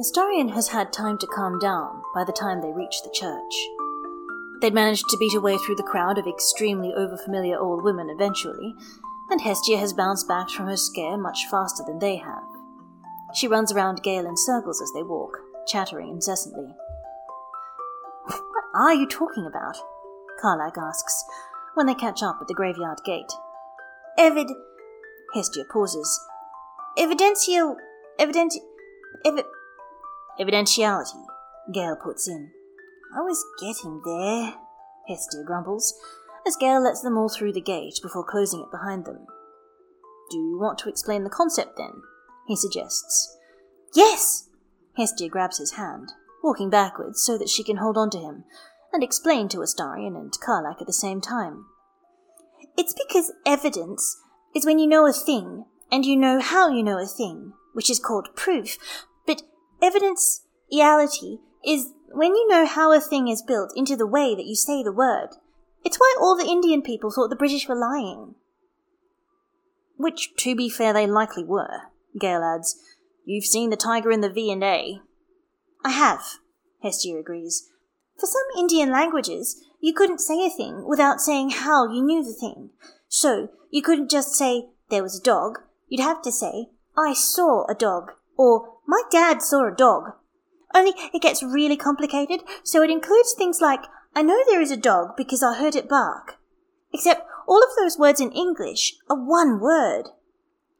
Astarion has had time to calm down by the time they reach the church. They'd managed to beat a way through the crowd of extremely overfamiliar old women eventually, and Hestia has bounced back from her scare much faster than they have. She runs around Gale in circles as they walk, chattering incessantly. What are you talking about? Karlach asks, when they catch up at the graveyard gate. Evid. Hestia pauses. Evidential. Evident. Evi- Evidentiality, Gale puts in. I was getting there, Hestia grumbles, as Gale lets them all through the gate before closing it behind them. Do you want to explain the concept then? He suggests. Yes! Hestia grabs his hand, walking backwards so that she can hold on to him, and explain to Astarion and Karlach at the same time. It's because evidence is when you know a thing, and you know how you know a thing, which is called proof. Evidence, reality, is when you know how a thing is built into the way that you say the word. It's why all the Indian people thought the British were lying. Which, to be fair, they likely were, Gale adds. You've seen the tiger in the V and A. I have, Hestia agrees. For some Indian languages, you couldn't say a thing without saying how you knew the thing. So, you couldn't just say, there was a dog. You'd have to say, I saw a dog, or my dad saw a dog. Only it gets really complicated, so it includes things like, I know there is a dog because I heard it bark. Except all of those words in English are one word.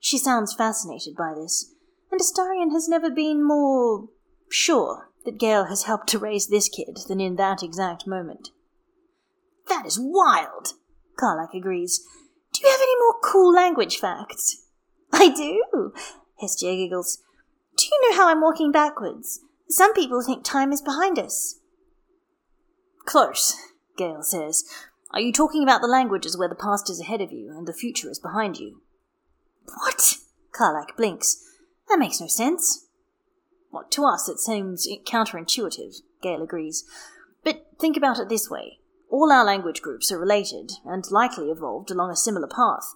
She sounds fascinated by this, and Astarion has never been more sure that Gale has helped to raise this kid than in that exact moment. That is wild, Karlach agrees. Do you have any more cool language facts? I do, Hestia giggles. Do you know how I'm walking backwards? Some people think time is behind us. Close, Gale says. Are you talking about the languages where the past is ahead of you and the future is behind you? What? Karlach blinks. That makes no sense. What, to us it seems counterintuitive, Gale agrees. But think about it this way. All our language groups are related, and likely evolved along a similar path.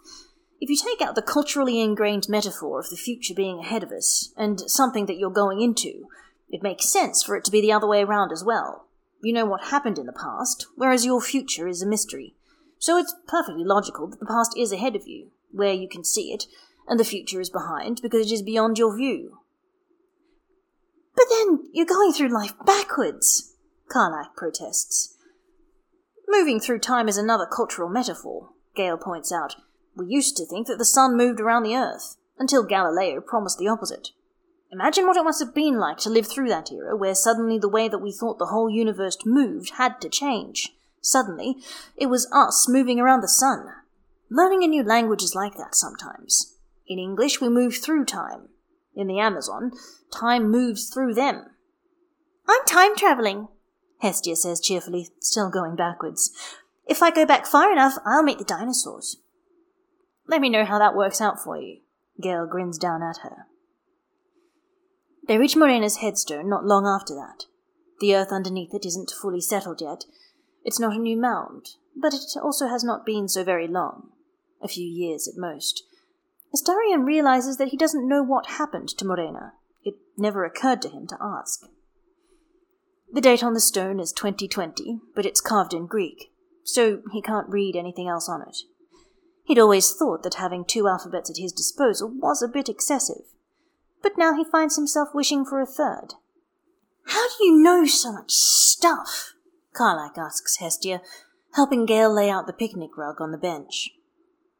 If you take out the culturally ingrained metaphor of the future being ahead of us, and something that you're going into, it makes sense for it to be the other way around as well. You know what happened in the past, whereas your future is a mystery. So it's perfectly logical that the past is ahead of you, where you can see it, and the future is behind because it is beyond your view. But then you're going through life backwards, Karlach protests. Moving through time is another cultural metaphor, Gale points out. We used to think that the sun moved around the earth, until Galileo promised the opposite. Imagine what it must have been like to live through that era where suddenly the way that we thought the whole universe moved had to change. Suddenly, it was us moving around the sun. Learning a new language is like that sometimes. In English, we move through time. In the Amazon, time moves through them. I'm time traveling, Hestia says cheerfully, still going backwards. If I go back far enough, I'll meet the dinosaurs. Let me know how that works out for you. Gale grins down at her. They reach Morena's headstone not long after that. The earth underneath it isn't fully settled yet. It's not a new mound, but it also has not been so very long. A few years at most. Astarion realizes that he doesn't know what happened to Morena. It never occurred to him to ask. The date on the stone is 2020, but it's carved in Greek, so he can't read anything else on it. He'd always thought that having two alphabets at his disposal was a bit excessive, but now he finds himself wishing for a third. How do you know so much stuff? Karlach asks Hestia, helping Gale lay out the picnic rug on the bench.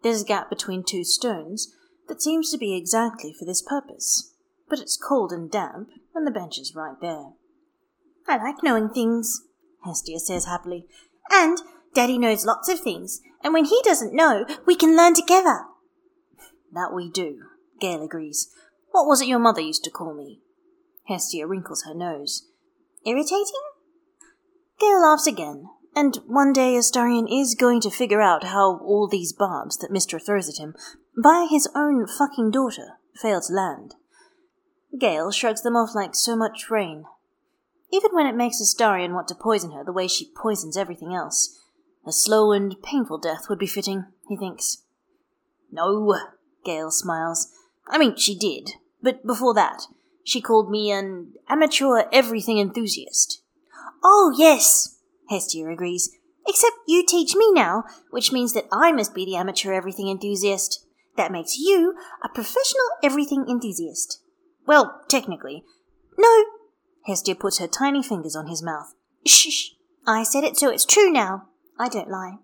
There's a gap between two stones that seems to be exactly for this purpose, but it's cold and damp, and the bench is right there. I like knowing things, Hestia says happily. And Daddy knows lots of things, and when he doesn't know, we can learn together. That we do, Gale agrees. What was it your mother used to call me? Hestia wrinkles her nose. Irritating? Gale laughs again, and one day Astarion is going to figure out how all these barbs that Mystra throws at him, by his own fucking daughter, fail to land. Gale shrugs them off like so much rain, even when it makes Astarion want to poison her the way she poisons everything else. A slow and painful death would be fitting, he thinks. No, Gale smiles. I mean, she did, but before that, She called me an amateur everything enthusiast. Oh, yes, Hestia agrees. Except you teach me now, which means that I must be the amateur everything enthusiast. That makes you a professional everything enthusiast. Well, technically. No. Hestia puts her tiny fingers on his mouth. Shh. I said it so it's true now. I don't lie.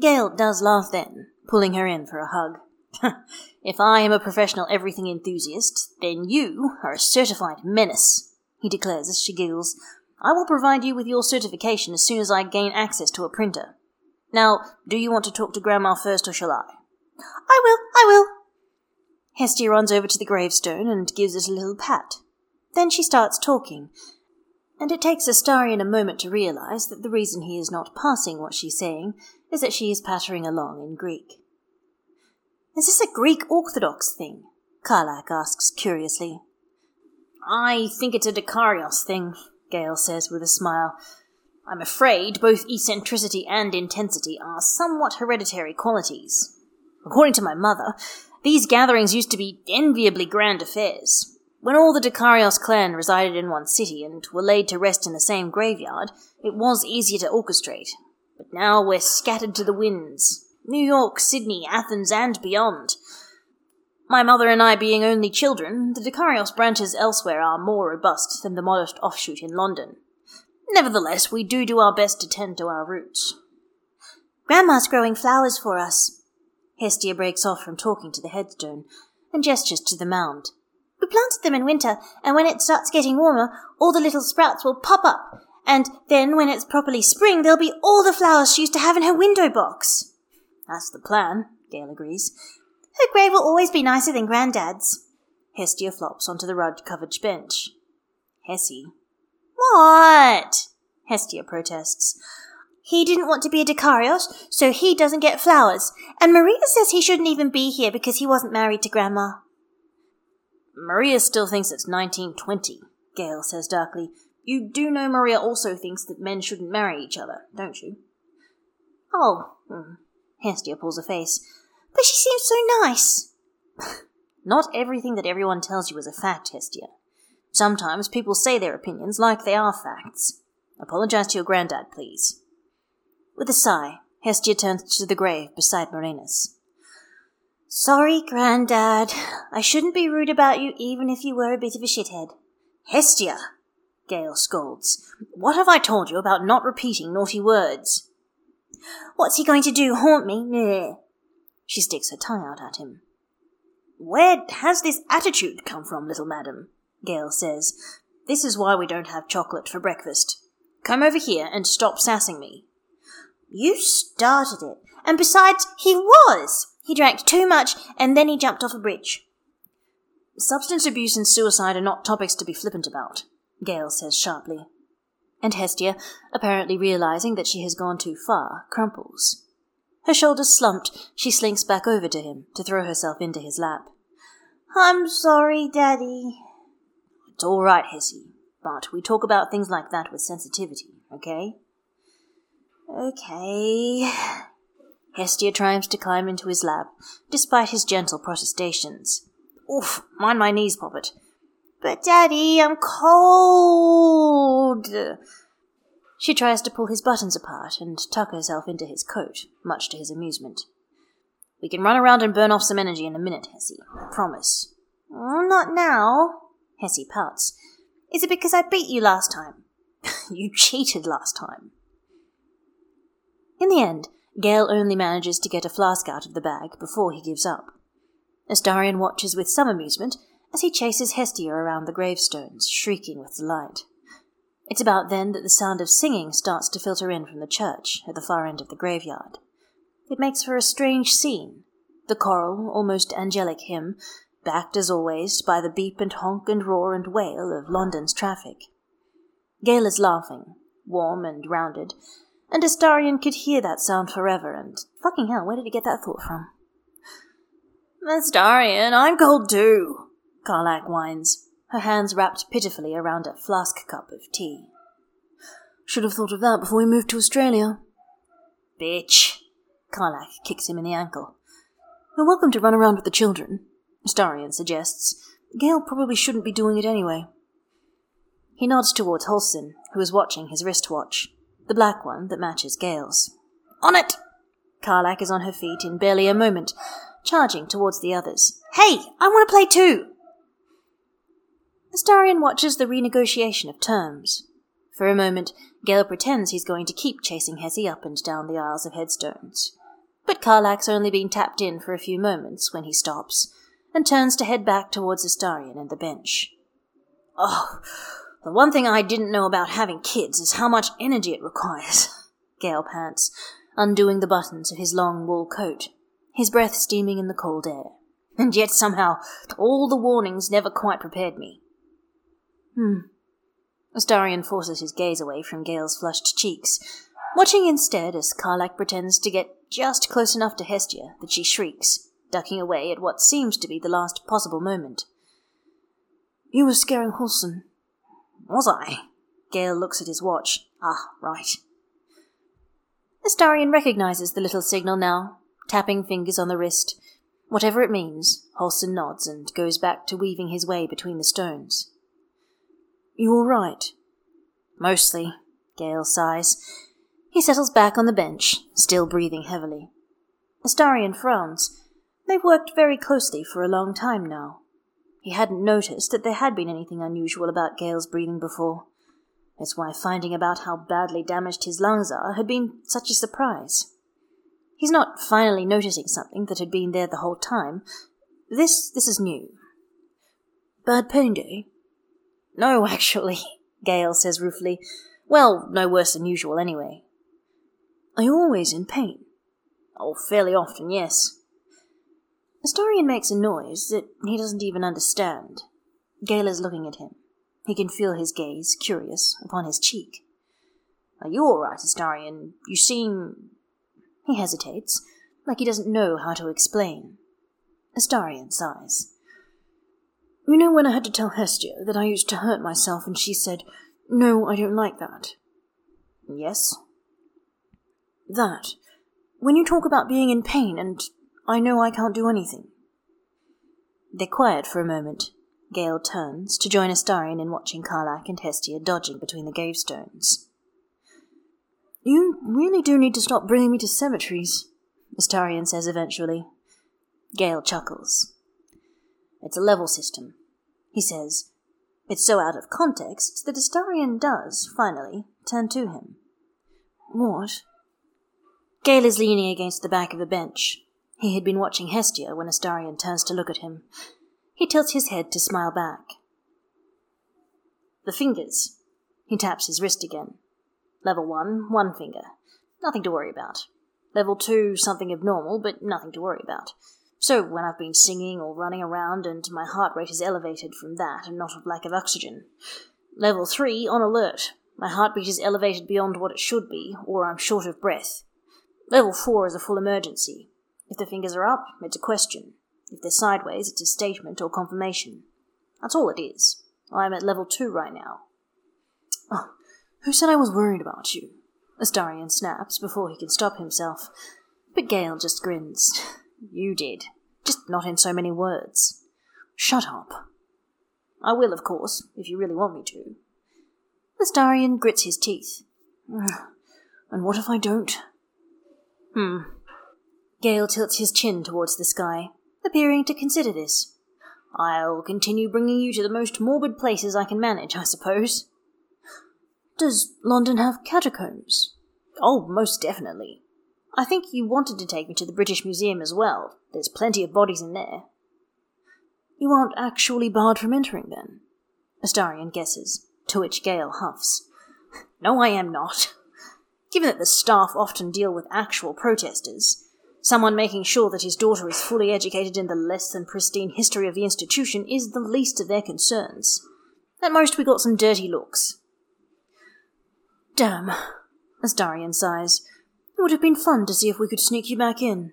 Gale does laugh then, pulling her in for a hug. if I am a professional everything enthusiast, then you are a certified menace, he declares as she giggles. I will provide you with your certification as soon as I gain access to a printer. Now, do you want to talk to Grandma first or shall I? I will, I will. Hestia runs over to the gravestone and gives it a little pat. Then she starts talking, and it takes Astarion a moment to realize that the reason he is not passing what she's saying is that she is pattering along in Greek. Is this a Greek Orthodox thing? Karlach asks curiously. I think it's a Dekarios thing, Gale says with a smile. I'm afraid both eccentricity and intensity are somewhat hereditary qualities. According to my mother, these gatherings used to be enviably grand affairs. When all the Dekarios clan resided in one city and were laid to rest in the same graveyard, it was easier to orchestrate. But now we're scattered to the winds. New York, Sydney, Athens, and beyond. My mother and I being only children, the Dekarios branches elsewhere are more robust than the modest offshoot in London. Nevertheless, we do do our best to tend to our roots. Grandma's growing flowers for us. Hestia breaks off from talking to the headstone and gestures to the mound. We planted them in winter, and when it starts getting warmer, all the little sprouts will pop up, and then when it's properly spring, there'll be all the flowers she used to have in her window box. That's the plan, Gale agrees. Her grave will always be nicer than Grandad's. Hestia flops onto the rug-covered bench. Hessie. What? Hestia protests. He didn't want to be a Dekarios, so he doesn't get flowers. And Maria says he shouldn't even be here because he wasn't married to Grandma. Maria still thinks it's 1920, Gale says darkly. You do know Maria also thinks that men shouldn't marry each other, don't you? Oh, hmm. Hestia pulls a face. But she seems so nice. Not everything that everyone tells you is a fact, Hestia. Sometimes people say their opinions like they are facts. Apologize to your granddad, please. With a sigh, Hestia turns to the grave beside Morena's. Sorry, Grandad. I shouldn't be rude about you even if you were a bit of a shithead. Hestia! Gale scolds. What have I told you about not repeating naughty words? What's he going to do? Haunt me? Meh. She sticks her tongue out at him. Where has this attitude come from, little madam? Gale says. This is why we don't have chocolate for breakfast. Come over here and stop sassing me. You started it. And besides, he was. He drank too much and then he jumped off a bridge. Substance abuse and suicide are not topics to be flippant about, Gale says sharply and Hestia, apparently realizing that she has gone too far, crumples. Her shoulders slumped, she slinks back over to him to throw herself into his lap. I'm sorry, Daddy. It's all right, Hessie, but we talk about things like that with sensitivity, okay? Okay. Hestia tries to climb into his lap, despite his gentle protestations. Oof, mind my knees, Poppet. But, Daddy, I'm cold. She tries to pull his buttons apart and tuck herself into his coat, much to his amusement. We can run around and burn off some energy in a minute, Hessie. I promise. Oh, not now. Hessie pouts. Is it because I beat you last time? you cheated last time. In the end, Gale only manages to get a flask out of the bag before he gives up. Astarion watches with some amusement as he chases Hestia around the gravestones, shrieking with delight. It's about then that the sound of singing starts to filter in from the church at the far end of the graveyard. It makes for a strange scene. The choral, almost angelic hymn, backed as always by the beep and honk and roar and wail of London's traffic. Gale is laughing, warm and rounded, and Astarion could hear that sound forever, and fucking hell, where did he get that thought from? Astarion, I'm cold too, Karlach whines, her hands wrapped pitifully around a flask cup of tea. Should have thought of that before we moved to Australia. Bitch! Karlach kicks him in the ankle. You're welcome to run around with the children, Astarion suggests. Gale probably shouldn't be doing it anyway. He nods towards Halsin, who is watching his wristwatch, the black one that matches Gale's. On it! Karlach is on her feet in barely a moment, charging towards the others. Hey, I want to play too! Astarion watches the renegotiation of terms. For a moment, Gale pretends he's going to keep chasing Hessie up and down the aisles of headstones. But Karlach's only been tapped in for a few moments when he stops and turns to head back towards Astarion and the bench. Oh, the one thing I didn't know about having kids is how much energy it requires, Gale pants, undoing the buttons of his long wool coat, his breath steaming in the cold air. And yet somehow all the warnings never quite prepared me. Hmm. Astarion forces his gaze away from Gale's flushed cheeks, watching instead as Karlach pretends to get just close enough to Hestia that she shrieks, ducking away at what seems to be the last possible moment. You were scaring Halsin. Was I? Gale looks at his watch. Ah, right. Astarion recognizes the little signal now, tapping fingers on the wrist. Whatever it means, Halsin nods and goes back to weaving his way between the stones. You all right? Mostly, Gale sighs. He settles back on the bench, still breathing heavily. Astarion frowns. They've worked very closely for a long time now. He hadn't noticed that there had been anything unusual about Gale's breathing before. That's why finding about how badly damaged his lungs are had been such a surprise. He's not finally noticing something that had been there the whole time. This this is new. Bad pain day? No, actually, Gale says ruefully. Well, no worse than usual, anyway. Are you always in pain? Oh, fairly often, yes. Astarion makes a noise that he doesn't even understand. Gale is looking at him. He can feel his gaze, curious, upon his cheek. Are you all right, Astarion? You seem. He hesitates, like he doesn't know how to explain. Astarion sighs. You know when I had to tell Hestia that I used to hurt myself and she said, No, I don't like that? Yes. That. When you talk about being in pain and I know I can't do anything. They're quiet for a moment. Gale turns to join Astarion in watching Karlach and Hestia dodging between the gravestones. You really do need to stop bringing me to cemeteries, Astarion says eventually. Gale chuckles. It's a level system, he says. It's so out of context that Astarion does, finally, turn to him. What? Gale is leaning against the back of a bench. He had been watching Hestia when Astarion turns to look at him. He tilts his head to smile back. The fingers. He taps his wrist again. Level 1, one finger. Nothing to worry about. Level 2, something abnormal, but nothing to worry about. So, when I've been singing or running around and my heart rate is elevated from that and not of lack of oxygen. Level 3, on alert. My heartbeat is elevated beyond what it should be, or I'm short of breath. Level 4 is a full emergency. If the fingers are up, it's a question. If they're sideways, it's a statement or confirmation. That's all it is. I'm at level 2 right now. Oh, who said I was worried about you? Astarion snaps before he can stop himself. But Gale just grins. You did. Just not in so many words. Shut up. I will, of course, if you really want me to. Astarion grits his teeth. And what if I don't? Hmm. Gale tilts his chin towards the sky, appearing to consider this. I'll continue bringing you to the most morbid places I can manage, I suppose. Does London have catacombs? Oh, most definitely. I think you wanted to take me to the British Museum as well. There's plenty of bodies in there. You aren't actually barred from entering, then? Astarion guesses, to which Gale huffs. No, I am not. Given that the staff often deal with actual protesters, someone making sure that his daughter is fully educated in the less than pristine history of the institution is the least of their concerns. At most, we got some dirty looks. Damn, Astarion sighs. It would have been fun to see if we could sneak you back in.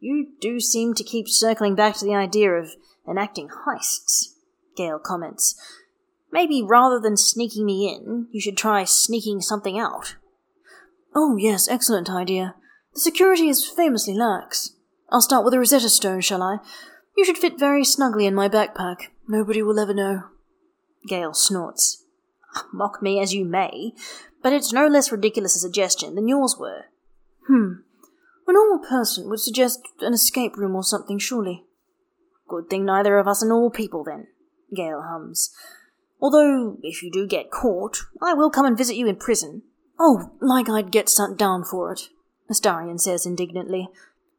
You do seem to keep circling back to the idea of enacting heists, Gale comments. Maybe rather than sneaking me in, you should try sneaking something out. Oh, yes, excellent idea. Security is famously lax. I'll start with the Rosetta Stone, shall I? You should fit very snugly in my backpack. Nobody will ever know. Gale snorts. Mock me as you may, but it's no less ridiculous a suggestion than yours were. Hmm. A normal person would suggest an escape room or something, surely. Good thing neither of us are normal people, then, Gale hums. Although, if you do get caught, I will come and visit you in prison. Oh, like I'd get sent down for it, Astarion says indignantly.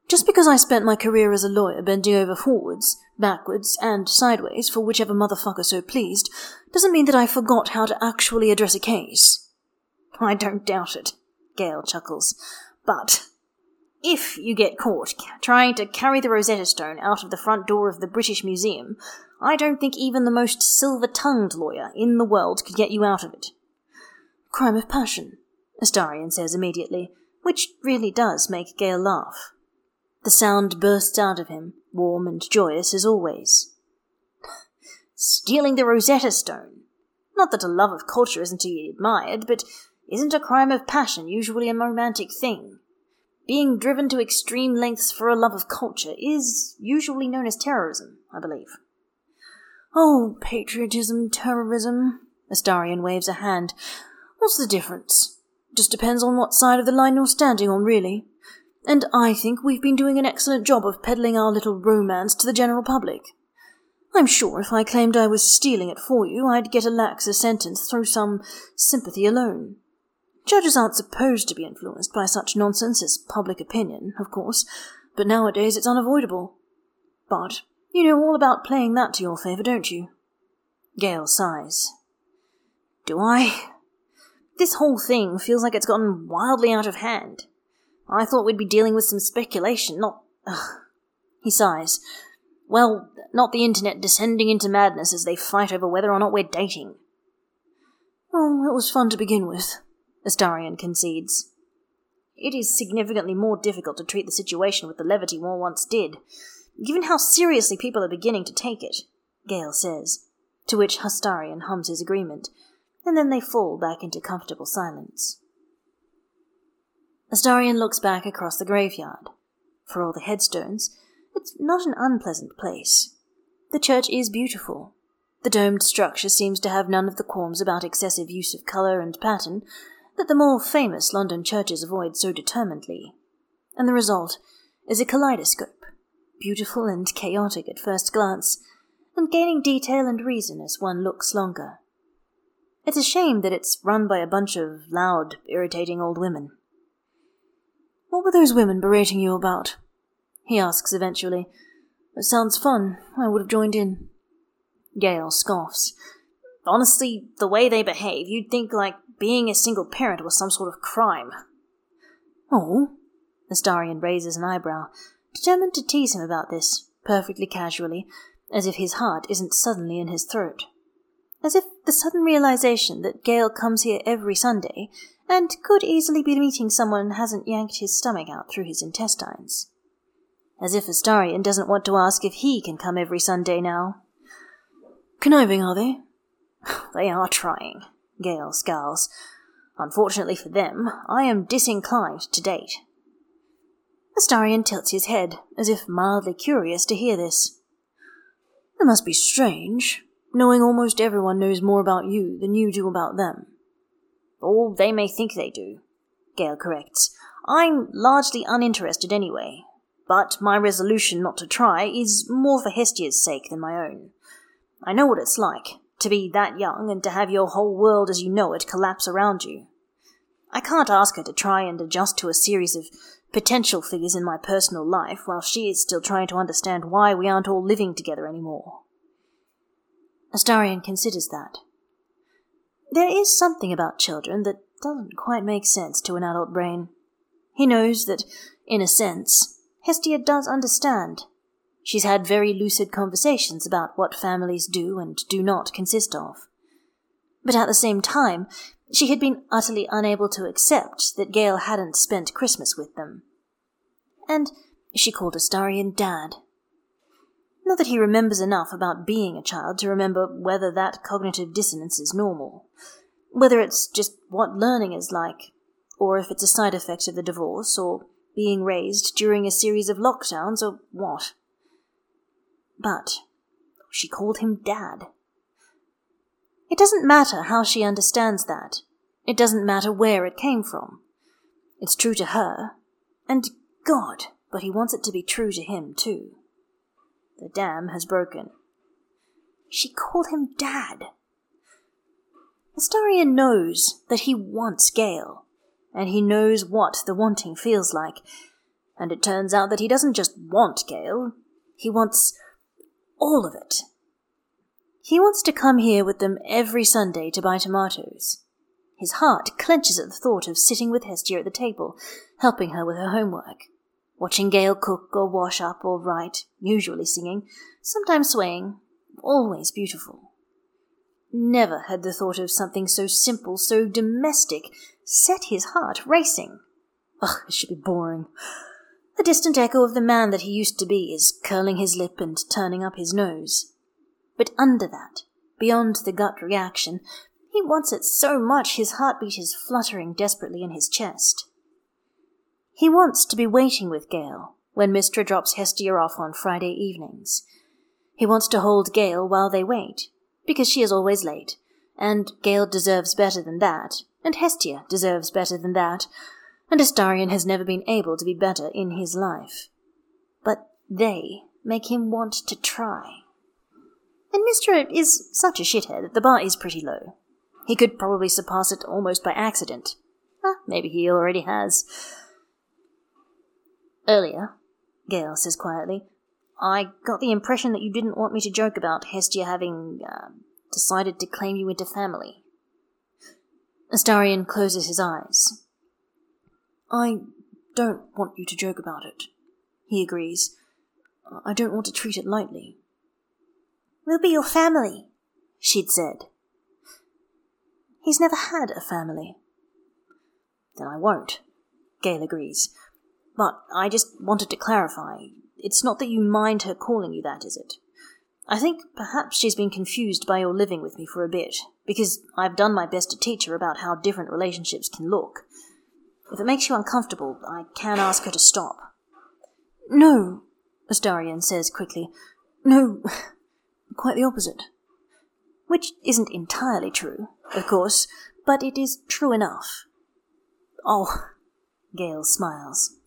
Just because I spent my career as a lawyer bending over forwards, backwards, and sideways for whichever motherfucker so pleased, doesn't mean that I forgot how to actually address a case. I don't doubt it, Gale chuckles. But if you get caught trying to carry the Rosetta Stone out of the front door of the British Museum, I don't think even the most silver tongued lawyer in the world could get you out of it. Crime of passion, Astarion says immediately, which really does make Gale laugh. The sound bursts out of him, warm and joyous as always. Stealing the Rosetta Stone. Not that a love of culture isn't to be admired, but isn't a crime of passion usually a romantic thing? Being driven to extreme lengths for a love of culture is usually known as terrorism, I believe. Oh, patriotism, terrorism. Astarion waves a hand. What's the difference? Just depends on what side of the line you're standing on, really and I think we've been doing an excellent job of peddling our little romance to the general public. I'm sure if I claimed I was stealing it for you, I'd get a laxer sentence through some sympathy alone. Judges aren't supposed to be influenced by such nonsense as public opinion, of course, but nowadays it's unavoidable. But you know all about playing that to your favour, don't you? Gale sighs. Do I? This whole thing feels like it's gotten wildly out of hand. I thought we'd be dealing with some speculation, not. Ugh. He sighs. Well, not the internet descending into madness as they fight over whether or not we're dating. Oh, it was fun to begin with, Astarion concedes. It is significantly more difficult to treat the situation with the levity one once did, given how seriously people are beginning to take it, Gale says, to which Astarion hums his agreement, and then they fall back into comfortable silence. Astarion looks back across the graveyard. For all the headstones, it's not an unpleasant place. The church is beautiful. The domed structure seems to have none of the qualms about excessive use of colour and pattern that the more famous London churches avoid so determinedly. And the result is a kaleidoscope, beautiful and chaotic at first glance, and gaining detail and reason as one looks longer. It's a shame that it's run by a bunch of loud, irritating old women. What were those women berating you about? He asks eventually. It sounds fun. I would have joined in. Gale scoffs. Honestly, the way they behave, you'd think like being a single parent was some sort of crime. Oh? Astarion raises an eyebrow, determined to tease him about this, perfectly casually, as if his heart isn't suddenly in his throat. As if the sudden realization that Gale comes here every Sunday and could easily be meeting someone hasn't yanked his stomach out through his intestines. As if Astarion doesn't want to ask if he can come every Sunday now. Conniving, are they? they are trying, Gale scowls. Unfortunately for them, I am disinclined to date. Astarion tilts his head, as if mildly curious to hear this. It must be strange, knowing almost everyone knows more about you than you do about them. Or they may think they do, Gale corrects. I'm largely uninterested anyway, but my resolution not to try is more for Hestia's sake than my own. I know what it's like, to be that young and to have your whole world as you know it collapse around you. I can't ask her to try and adjust to a series of potential figures in my personal life while she is still trying to understand why we aren't all living together anymore. Astarion considers that. There is something about children that doesn't quite make sense to an adult brain. He knows that, in a sense, Hestia does understand. She's had very lucid conversations about what families do and do not consist of. But at the same time, she had been utterly unable to accept that Gale hadn't spent Christmas with them. And she called Astarion Dad. Not that he remembers enough about being a child to remember whether that cognitive dissonance is normal, whether it's just what learning is like, or if it's a side effect of the divorce, or being raised during a series of lockdowns, or what. But she called him Dad. It doesn't matter how she understands that. It doesn't matter where it came from. It's true to her, and God, but he wants it to be true to him, too. The dam has broken. She called him Dad. Astarion knows that he wants Gale, and he knows what the wanting feels like, and it turns out that he doesn't just want Gale, he wants all of it. He wants to come here with them every Sunday to buy tomatoes. His heart clenches at the thought of sitting with Hestia at the table, helping her with her homework, watching Gale cook or wash up or write, usually singing, sometimes swaying, always beautiful. Never had the thought of something so simple, so domestic, set his heart racing. Ugh, it should be boring. A distant echo of the man that he used to be is curling his lip and turning up his nose. But under that, beyond the gut reaction, he wants it so much his heartbeat is fluttering desperately in his chest. He wants to be waiting with Gale when Mystra drops Hestia off on Friday evenings. He wants to hold Gale while they wait, because she is always late, and Gale deserves better than that, and Hestia deserves better than that, and Astarion has never been able to be better in his life. But they make him want to try. And Mystra is such a shithead that the bar is pretty low. He could probably surpass it almost by accident. Ah, maybe he already has. Earlier, Gale says quietly, I got the impression that you didn't want me to joke about Hestia having uh, decided to claim you into family. Astarion closes his eyes. I don't want you to joke about it, he agrees. I don't want to treat it lightly. We'll be your family, she'd said. He's never had a family. Then I won't, Gale agrees. But I just wanted to clarify. It's not that you mind her calling you that, is it? I think perhaps she's been confused by your living with me for a bit, because I've done my best to teach her about how different relationships can look. If it makes you uncomfortable, I can ask her to stop. No, Astarion says quickly. No, quite the opposite. Which isn't entirely true, of course, but it is true enough. Oh, Gale smiles.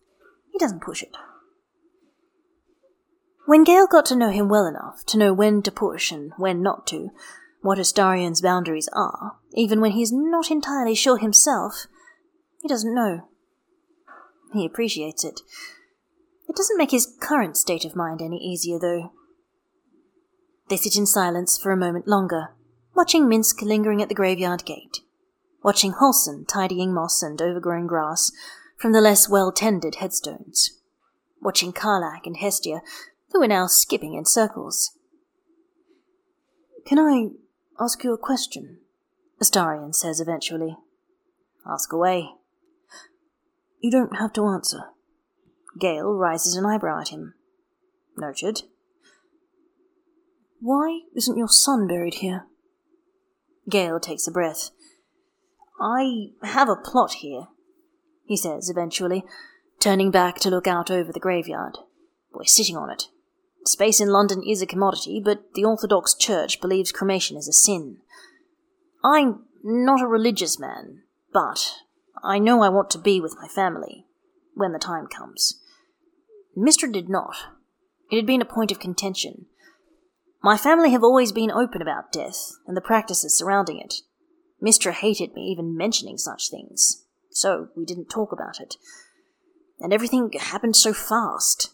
He doesn't push it. When Gale got to know him well enough to know when to push and when not to, what Astarion's boundaries are, even when he's not entirely sure himself, he doesn't know. He appreciates it. It doesn't make his current state of mind any easier, though. They sit in silence for a moment longer, watching Minsc lingering at the graveyard gate, watching Halsin tidying moss and overgrown grass from the less well tended headstones, watching Karlach and Hestia, who are now skipping in circles. Can I ask you a question? Astarion says eventually. Ask away. You don't have to answer. Gale rises an eyebrow at him. Noted. Why isn't your son buried here? Gale takes a breath. I have a plot here, he says eventually, turning back to look out over the graveyard. We're sitting on it. Space in London is a commodity, but the Orthodox Church believes cremation is a sin. I'm not a religious man, but I know I want to be with my family when the time comes. Mystra did not. It had been a point of contention. My family have always been open about death and the practices surrounding it. Mystra hated me even mentioning such things, so we didn't talk about it. And everything happened so fast.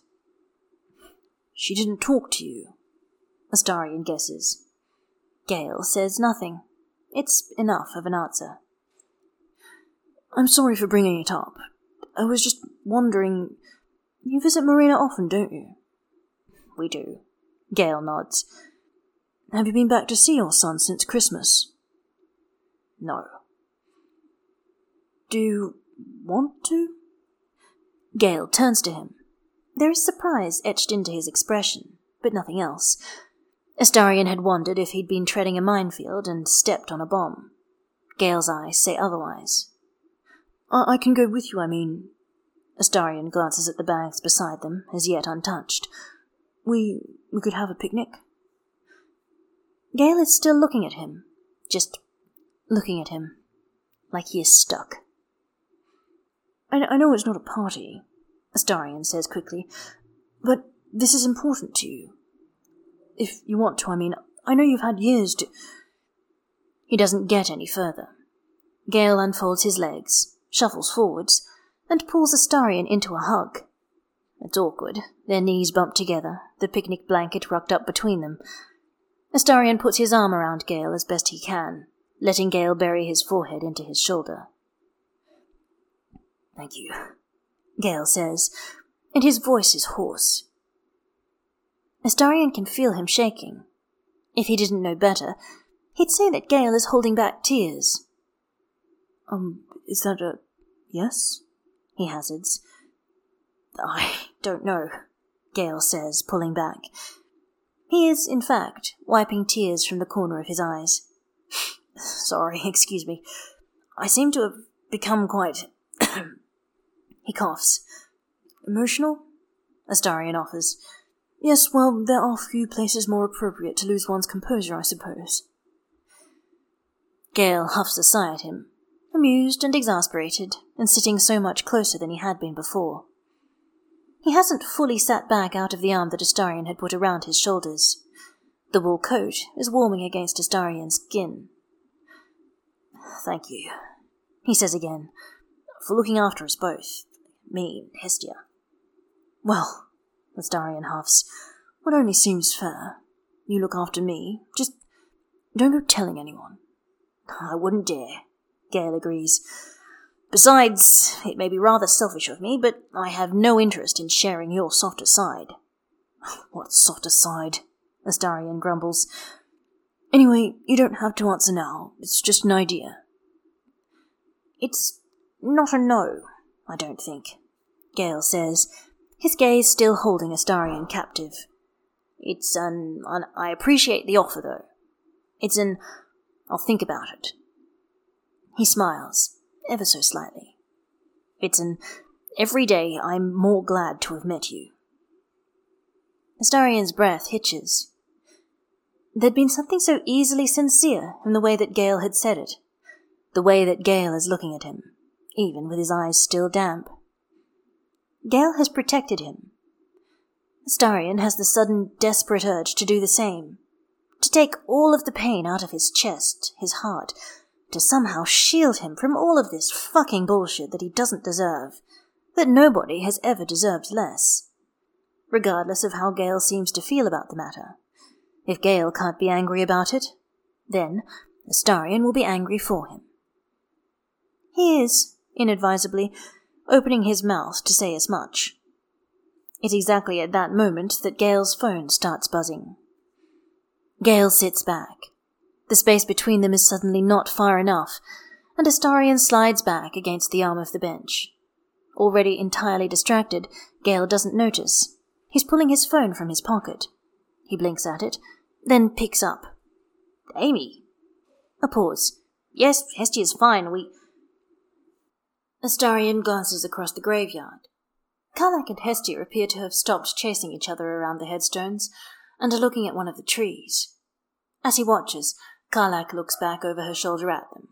She didn't talk to you, Astarion guesses. Gale says nothing. It's enough of an answer. I'm sorry for bringing it up. I was just wondering. You visit Morena often, don't you? We do. Gale nods. Have you been back to see your son since Christmas? No. Do you want to? Gale turns to him. There is surprise etched into his expression, but nothing else. Astarion had wondered if he'd been treading a minefield and stepped on a bomb. Gale's eyes say otherwise. I, I can go with you, I mean. Astarion glances at the bags beside them, as yet untouched. We we could have a picnic. Gale is still looking at him, just looking at him, like he is stuck. I, I know it's not a party, Astarion says quickly, but this is important to you. If you want to, I mean, I know you've had years to. He doesn't get any further. Gale unfolds his legs, shuffles forwards, and pulls Astarion into a hug. It's awkward. Their knees bump together, the picnic blanket rucked up between them. Astarion puts his arm around Gale as best he can, letting Gale bury his forehead into his shoulder. Thank you, Gale says, and his voice is hoarse. Astarion can feel him shaking. If he didn't know better, he'd say that Gale is holding back tears. Um, is that a yes? He hazards. I don't know, Gale says, pulling back. He is, in fact, wiping tears from the corner of his eyes. Sorry, excuse me. I seem to have become quite. He coughs. Emotional? Astarion offers. Yes, well, there are few places more appropriate to lose one's composure, I suppose. Gale huffs a sigh at him, amused and exasperated, and sitting so much closer than he had been before. He hasn't fully sat back out of the arm that Astarion had put around his shoulders. The wool coat is warming against Astarion's skin. Thank you, he says again, for looking after us both, me and Hestia. Well, Astarion huffs, what only seems fair. You look after me, just don't go telling anyone. I wouldn't dare, Gale agrees. Besides, it may be rather selfish of me, but I have no interest in sharing your softer side. What softer side? Astarion grumbles. Anyway, you don't have to answer now. It's just an idea. It's not a no, I don't think, Gale says, his gaze still holding Astarion captive. It's an, an. I appreciate the offer, though. It's an. I'll think about it. He smiles ever so slightly. It's an every day I'm more glad to have met you. Astarion's breath hitches. There'd been something so easily sincere in the way that Gale had said it, the way that Gale is looking at him, even with his eyes still damp. Gale has protected him. Astarion has the sudden, desperate urge to do the same, to take all of the pain out of his chest, his heart, to somehow shield him from all of this fucking bullshit that he doesn't deserve, that nobody has ever deserved less. Regardless of how Gale seems to feel about the matter. If Gale can't be angry about it, then Astarion will be angry for him. He is, inadvisably, opening his mouth to say as much. It's exactly at that moment that Gale's phone starts buzzing. Gale sits back, the space between them is suddenly not far enough, and Astarion slides back against the arm of the bench. Already entirely distracted, Gale doesn't notice. He's pulling his phone from his pocket. He blinks at it, then picks up. Amy. A pause. Yes, Hestia's fine. We. Astarion glances across the graveyard. Karlach and Hestia appear to have stopped chasing each other around the headstones and are looking at one of the trees. As he watches, Karlach looks back over her shoulder at them,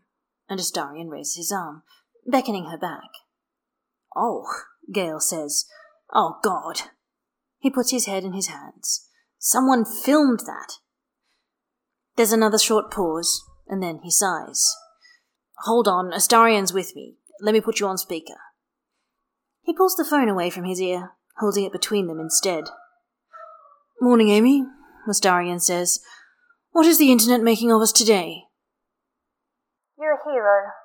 and Astarion raises his arm, beckoning her back. Oh, Gale says. Oh, God. He puts his head in his hands. Someone filmed that. There's another short pause, and then he sighs. Hold on, Astarion's with me. Let me put you on speaker. He pulls the phone away from his ear, holding it between them instead. Morning, Amy, Astarion says, what is the internet making of us today? You're a hero,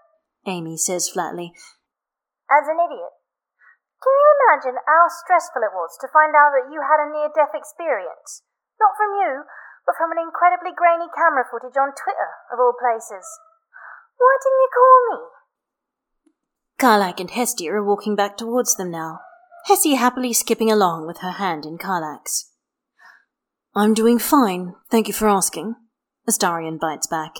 Amy says flatly. As an idiot. Can you imagine how stressful it was to find out that you had a near death experience? Not from you, but from an incredibly grainy camera footage on Twitter, of all places. Why didn't you call me? Karlach and Hestia are walking back towards them now, Hessie happily skipping along with her hand in Karlach's. I'm doing fine, thank you for asking, Astarion bites back,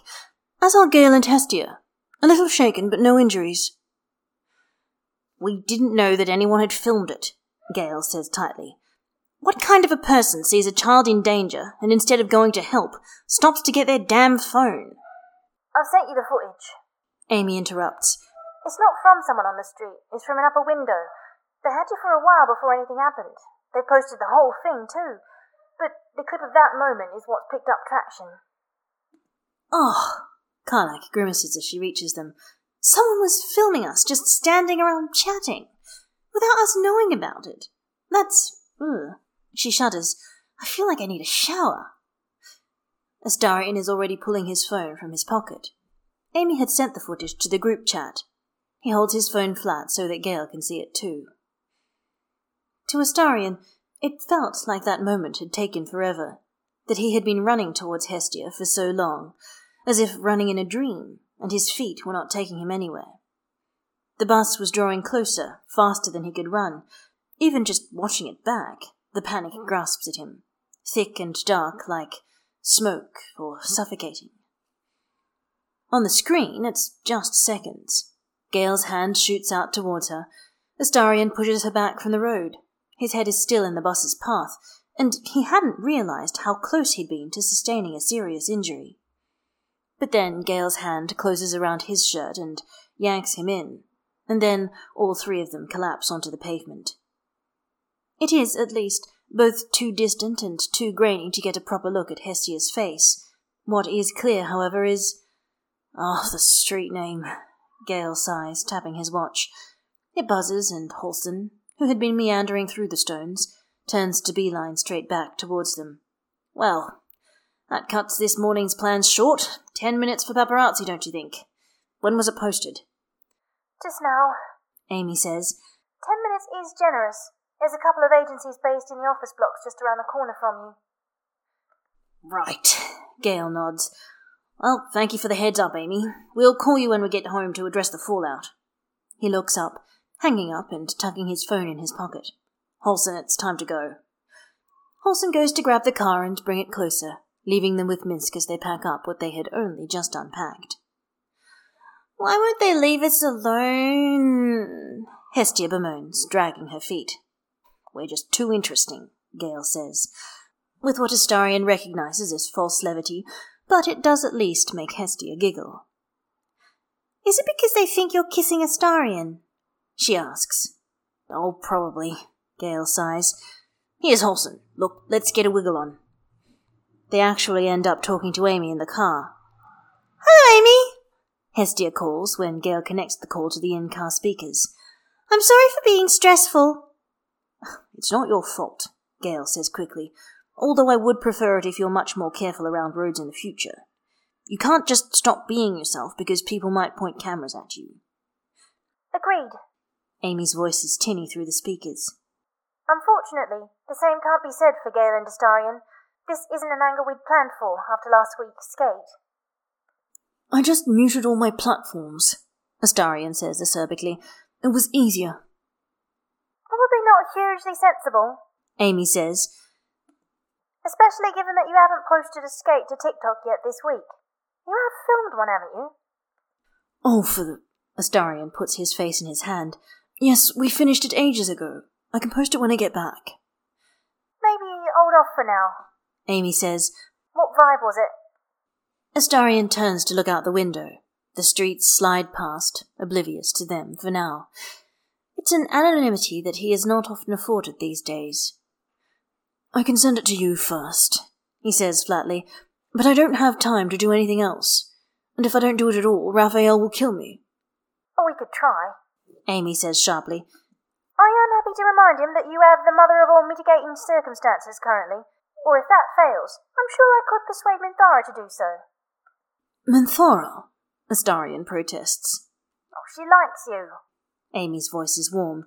as are Gale and Hestia. A little shaken, but no injuries. We didn't know that anyone had filmed it, Gale says tightly. What kind of a person sees a child in danger and instead of going to help, stops to get their damn phone? I've sent you the footage. Amy interrupts. It's not from someone on the street, it's from an upper window. They had you for a while before anything happened. They posted the whole thing, too. But the clip of that moment is what's picked up traction. Oh, Karlach grimaces as she reaches them. Someone was filming us, just standing around chatting, without us knowing about it. That's. Ugh. She shudders. I feel like I need a shower. Astarion is already pulling his phone from his pocket. Amy had sent the footage to the group chat. He holds his phone flat so that Gale can see it too. To Astarion, it felt like that moment had taken forever, that he had been running towards Hestia for so long, as if running in a dream, and his feet were not taking him anywhere. The bus was drawing closer, faster than he could run. Even just watching it back, the panic grasps at him, thick and dark like smoke or suffocating. On the screen, it's just seconds. Gale's hand shoots out towards her. Astarion pushes her back from the road. His head is still in the bus's path, and he hadn't realized how close he'd been to sustaining a serious injury. But then Gale's hand closes around his shirt and yanks him in, and then all three of them collapse onto the pavement. It is, at least, both too distant and too grainy to get a proper look at Hestia's face. What is clear, however, is. Ah, oh, the street name. Gale sighs, tapping his watch. It buzzes, and Halsin, who had been meandering through the stones, turns to beeline straight back towards them. Well, that cuts this morning's plans short. Ten minutes for paparazzi, don't you think? When was it posted? Just now. Amy says. Ten minutes is generous. There's a couple of agencies based in the office blocks just around the corner from you. Right. Gale nods. Well, thank you for the heads up, Amy. We'll call you when we get home to address the fallout. He looks up, hanging up and tucking his phone in his pocket. Halsin, it's time to go. Halsin goes to grab the car and bring it closer, leaving them with Minsc as they pack up what they had only just unpacked. Why won't they leave us alone? Hestia bemoans, dragging her feet. We're just too interesting, Gale says, with what Astarion recognizes as false levity, but it does at least make Hestia giggle. Is it because they think you're kissing Astarion? She asks. Oh, probably, Gale sighs. Here's Halsin. Look, let's get a wiggle on. They actually end up talking to Amy in the car. Hello, Amy! Hestia calls when Gale connects the call to the in car speakers. I'm sorry for being stressful. It's not your fault, Gale says quickly, although I would prefer it if you're much more careful around roads in the future. You can't just stop being yourself because people might point cameras at you. Agreed. Amy's voice is tinny through the speakers. Unfortunately, the same can't be said for Gale and Astarion. This isn't an angle we'd planned for after last week's skate. I just muted all my platforms, Astarion says acerbically. It was easier Probably not hugely sensible, Amy says. Especially given that you haven't posted a skate to TikTok yet this week. You have filmed one, haven't you? Oh, for the. Astarion puts his face in his hand. Yes, we finished it ages ago. I can post it when I get back. Maybe hold off for now, Amy says. What vibe was it? Astarion turns to look out the window. The streets slide past, oblivious to them for now. It's an anonymity that he is not often afforded these days. I can send it to you first, he says flatly, but I don't have time to do anything else. And if I don't do it at all, Raphael will kill me. Oh, we could try, Amy says sharply. I am happy to remind him that you have the mother of all mitigating circumstances currently, or if that fails, I'm sure I could persuade Minthara to do so. Minthara? Astarion protests. Oh, she likes you, Amy's voice is warm,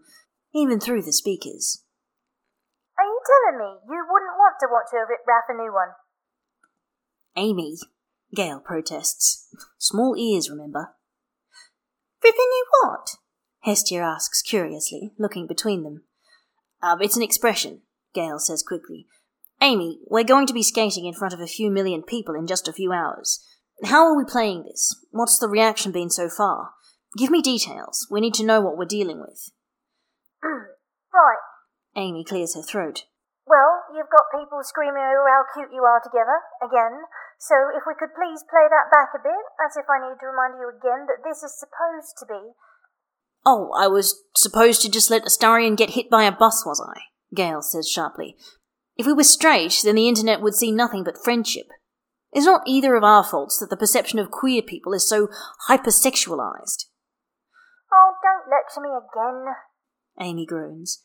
even through the speakers. Are you telling me you wouldn't want to watch her rip Raph a new one? Amy, Gale protests. Small ears, remember. Rip a new what? Hestia asks curiously, looking between them. Uh, it's an expression, Gale says quickly. Amy, we're going to be skating in front of a few million people in just a few hours. How are we playing this? What's the reaction been so far? Give me details. We need to know what we're dealing with. right. Amy clears her throat. Well, you've got people screaming over how cute you are together, again. So if we could please play that back a bit, as if I need to remind you again that this is supposed to be. Oh, I was supposed to just let Astarion get hit by a bus, was I? Gale says sharply. If we were straight, then the internet would see nothing but friendship. It's not either of our faults that the perception of queer people is so hypersexualized. Oh, don't lecture me again. Amy groans.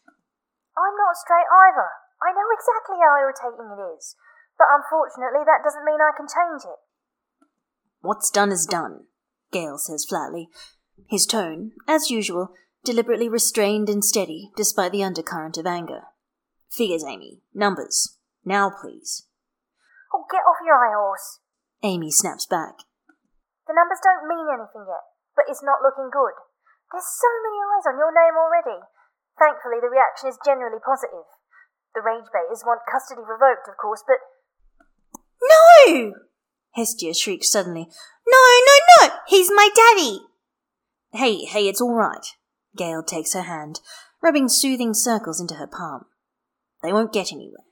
I'm not straight either. I know exactly how irritating it is, but unfortunately that doesn't mean I can change it. What's done is done, Gale says flatly, his tone, as usual, deliberately restrained and steady despite the undercurrent of anger. Figures, Amy. Numbers. Now, please. Oh, get off your high horse. Amy snaps back. The numbers don't mean anything yet, but it's not looking good. There's so many eyes on your name already. Thankfully, the reaction is generally positive. The rage baiters want custody revoked, of course, but. No! Hestia shrieks suddenly. No, no, no! He's my daddy! Hey, hey, it's all right. Gale takes her hand, rubbing soothing circles into her palm. They won't get anywhere.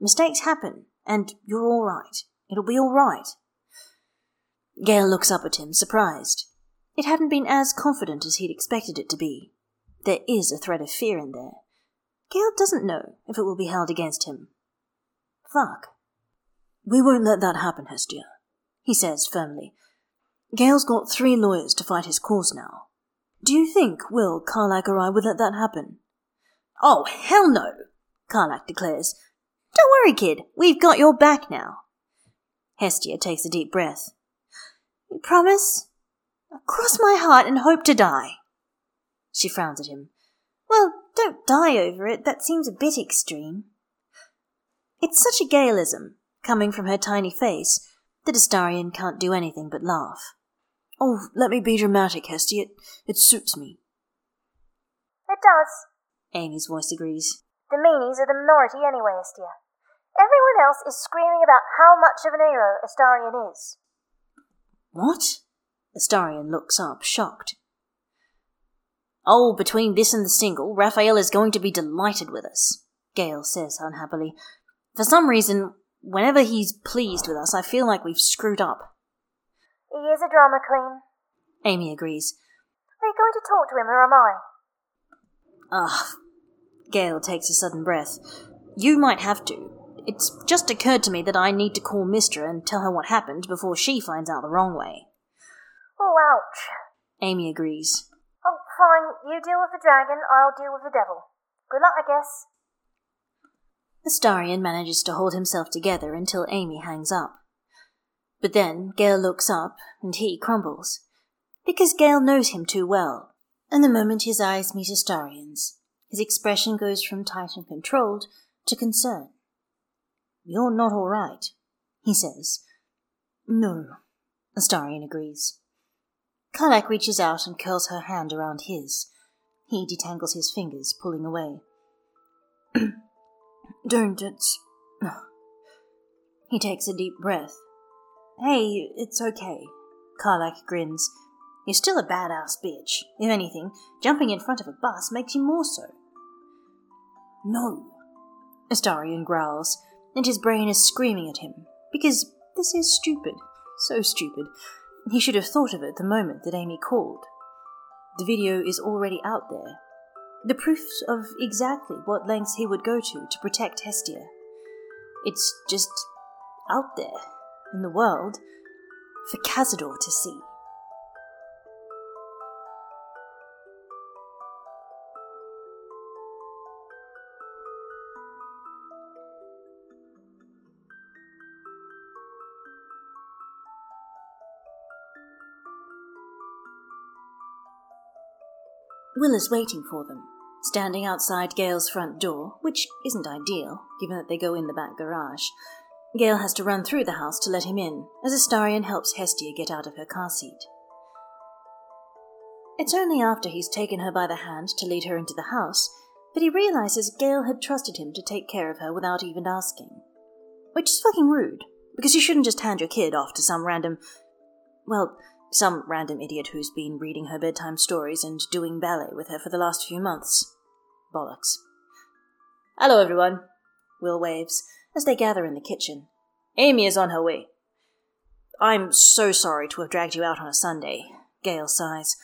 Mistakes happen, and you're all right. It'll be all right. Gale looks up at him, surprised. It hadn't been as confident as he'd expected it to be. There is a thread of fear in there. Gale doesn't know if it will be held against him. Fuck. We won't let that happen, Hestia, he says firmly. Gale's got three lawyers to fight his cause now. Do you think Will, Karlach, or I would let that happen? Oh, hell no, Karlach declares. Don't worry, kid. We've got your back now. Hestia takes a deep breath. You promise? Cross my heart and hope to die. She frowns at him. Well, don't die over it. That seems a bit extreme. It's such a Galeism, coming from her tiny face, that Astarion can't do anything but laugh. Oh, let me be dramatic, Hestia. It, it suits me. It does. Amy's voice agrees. The meanies are the minority anyway, Hestia. Everyone else is screaming about how much of an hero Astarion is. What? Astarion looks up, shocked. Oh, between this and the single, Raphael is going to be delighted with us, Gale says unhappily. For some reason, whenever he's pleased with us, I feel like we've screwed up. He is a drama queen. Amy agrees. Are you going to talk to him, or am I? Ugh. Gale takes a sudden breath. You might have to. It's just occurred to me that I need to call Mystra and tell her what happened before she finds out the wrong way. Oh, ouch. Amy agrees. Fine. You deal with the dragon, I'll deal with the devil. Good luck, I guess. Astarion manages to hold himself together until Amy hangs up. But then Gale looks up, and he crumbles. Because Gale knows him too well, and the moment his eyes meet Astarion's, his expression goes from tight and controlled to concern. You're not all right, he says. No, Astarion agrees. Karlach reaches out and curls her hand around his. He detangles his fingers, pulling away. Don't, it's. He takes a deep breath. Hey, it's okay. Karlach grins. You're still a badass bitch. If anything, jumping in front of a bus makes you more so. No. Astarion growls, and his brain is screaming at him, because this is stupid. So stupid. He should have thought of it the moment that Amy called. The video is already out there. The proofs of exactly what lengths he would go to to protect Hestia. It's just out there, in the world, for Cazador to see. Will is waiting for them, standing outside Gale's front door, which isn't ideal, given that they go in the back garage. Gale has to run through the house to let him in, as Astarion helps Hestia get out of her car seat. It's only after he's taken her by the hand to lead her into the house that he realizes Gale had trusted him to take care of her without even asking. Which is fucking rude, because you shouldn't just hand your kid off to some random. Well, some random idiot who's been reading her bedtime stories and doing ballet with her for the last few months. Bollocks. Hello, everyone. Will waves, as they gather in the kitchen. Amy is on her way. I'm so sorry to have dragged you out on a Sunday, Gale sighs,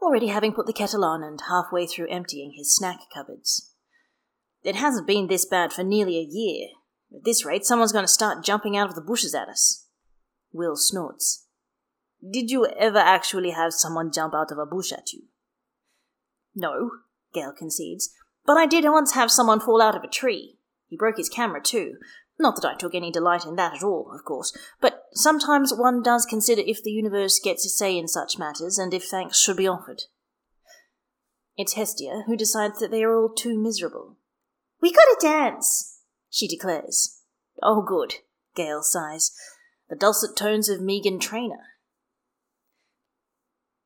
already having put the kettle on and halfway through emptying his snack cupboards. It hasn't been this bad for nearly a year. At this rate, someone's going to start jumping out of the bushes at us. Will snorts. Did you ever actually have someone jump out of a bush at you? No, Gale concedes, but I did once have someone fall out of a tree. He broke his camera too. Not that I took any delight in that at all, of course, but sometimes one does consider if the universe gets a say in such matters and if thanks should be offered. It's Hestia who decides that they are all too miserable. We gotta dance, she declares. Oh, good, Gale sighs. The dulcet tones of Meghan Trainor.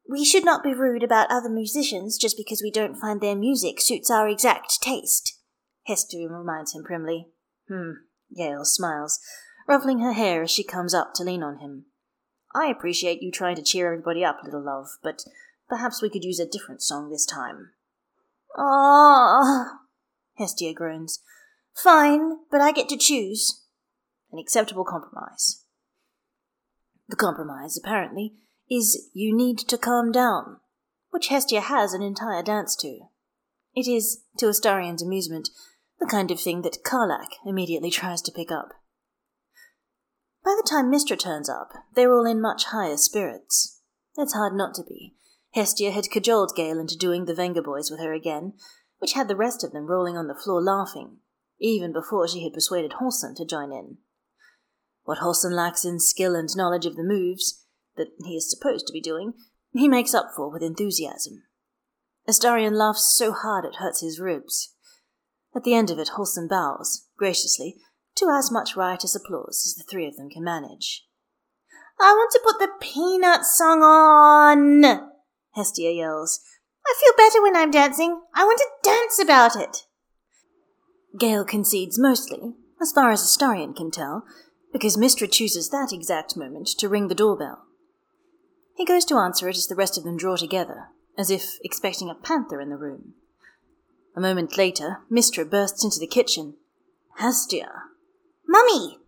We should not be rude about other musicians just because we don't find their music suits our exact taste, Hestia reminds him primly. Hmm, Gale smiles, ruffling her hair as she comes up to lean on him. I appreciate you trying to cheer everybody up, little love, but perhaps we could use a different song this time. Ah, Hestia groans. Fine, but I get to choose. An acceptable compromise. The compromise, apparently, is You Need to Calm Down, which Hestia has an entire dance to. It is, to Astarion's amusement, the kind of thing that Karlach immediately tries to pick up. By the time Mystra turns up, they're all in much higher spirits. It's hard not to be. Hestia had cajoled Gale into doing the Vengaboys with her again, which had the rest of them rolling on the floor laughing, even before she had persuaded Halsin to join in. What Halsin lacks in skill and knowledge of the moves, that he is supposed to be doing, he makes up for with enthusiasm. Astarion laughs so hard it hurts his ribs. At the end of it, Halsin bows, graciously, to as much riotous applause as the three of them can manage. I want to put the peanut song on, Hestia yells. I feel better when I'm dancing. I want to dance about it. Gale concedes mostly, as far as Astarion can tell, because Mystra chooses that exact moment to ring the doorbell. He goes to answer it as the rest of them draw together, as if expecting a panther in the room. A moment later, Mystra bursts into the kitchen. Hestia! Mummy!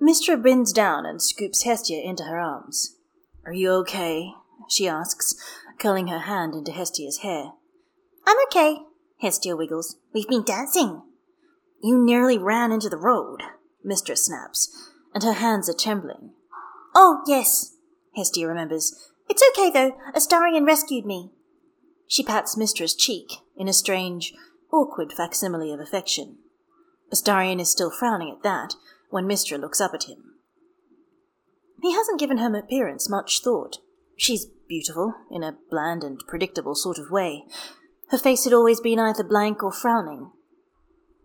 Mystra bends down and scoops Hestia into her arms. Are you okay? she asks, curling her hand into Hestia's hair. I'm okay, Hestia wiggles. We've been dancing. You nearly ran into the road, Mystra snaps, and her hands are trembling. Oh, yes, Hestia remembers. It's okay, though. Astarion rescued me. She pats Mystra's cheek in a strange, awkward facsimile of affection. Astarion is still frowning at that when Mystra looks up at him. He hasn't given her appearance much thought. She's beautiful, in a bland and predictable sort of way. Her face had always been either blank or frowning.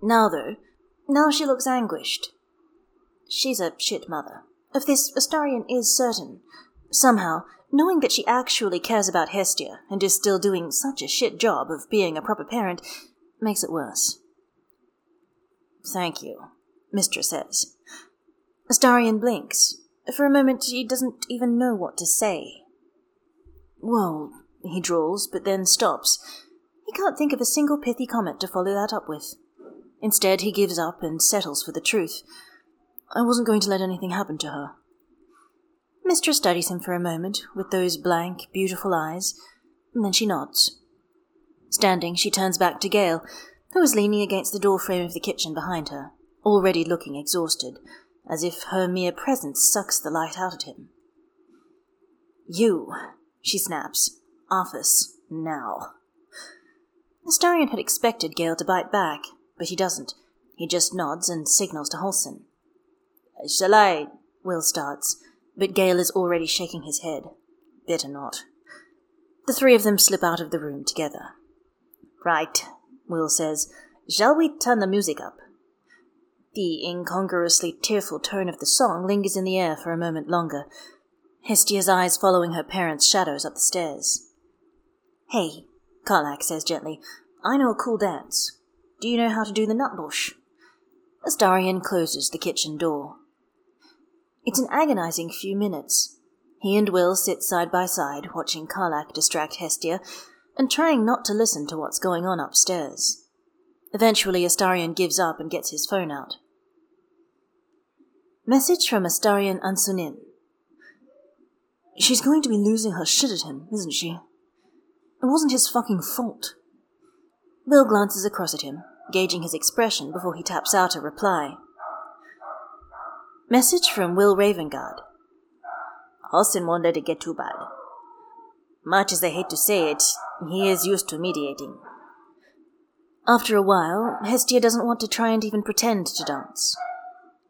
Now, though, now she looks anguished. She's a shit mother. Of this, Astarion is certain, Somehow, knowing that she actually cares about Hestia and is still doing such a shit job of being a proper parent makes it worse. Thank you, Mystra says. Astarion blinks. For a moment, he doesn't even know what to say. Well, he drawls, but then stops. He can't think of a single pithy comment to follow that up with. Instead, he gives up and settles for the truth. I wasn't going to let anything happen to her. Mystra studies him for a moment with those blank, beautiful eyes, and then she nods. Standing, she turns back to Gale, who is leaning against the door frame of the kitchen behind her, already looking exhausted, as if her mere presence sucks the light out of him. You, she snaps. Office, now. Astarion had expected Gale to bite back, but he doesn't. He just nods and signals to Halsin. Shall I? Will starts, but Gale is already shaking his head. Better not. The three of them slip out of the room together. Right, Will says. Shall we turn the music up? The incongruously tearful tone of the song lingers in the air for a moment longer, Hestia's eyes following her parents' shadows up the stairs. Hey, Karlach says gently, I know a cool dance. Do you know how to do the nutbush? Astarion closes the kitchen door. It's an agonizing few minutes. He and Will sit side by side, watching Karlach distract Hestia, and trying not to listen to what's going on upstairs. Eventually, Astarion gives up and gets his phone out. Message from Astarion Ancunin. She's going to be losing her shit at him, isn't she? It wasn't his fucking fault. Will glances across at him, gauging his expression before he taps out a reply. Message from Will Ravengard. Halsin won't let it get too bad. Much as I hate to say it, he is used to mediating. After a while, Hestia doesn't want to try and even pretend to dance.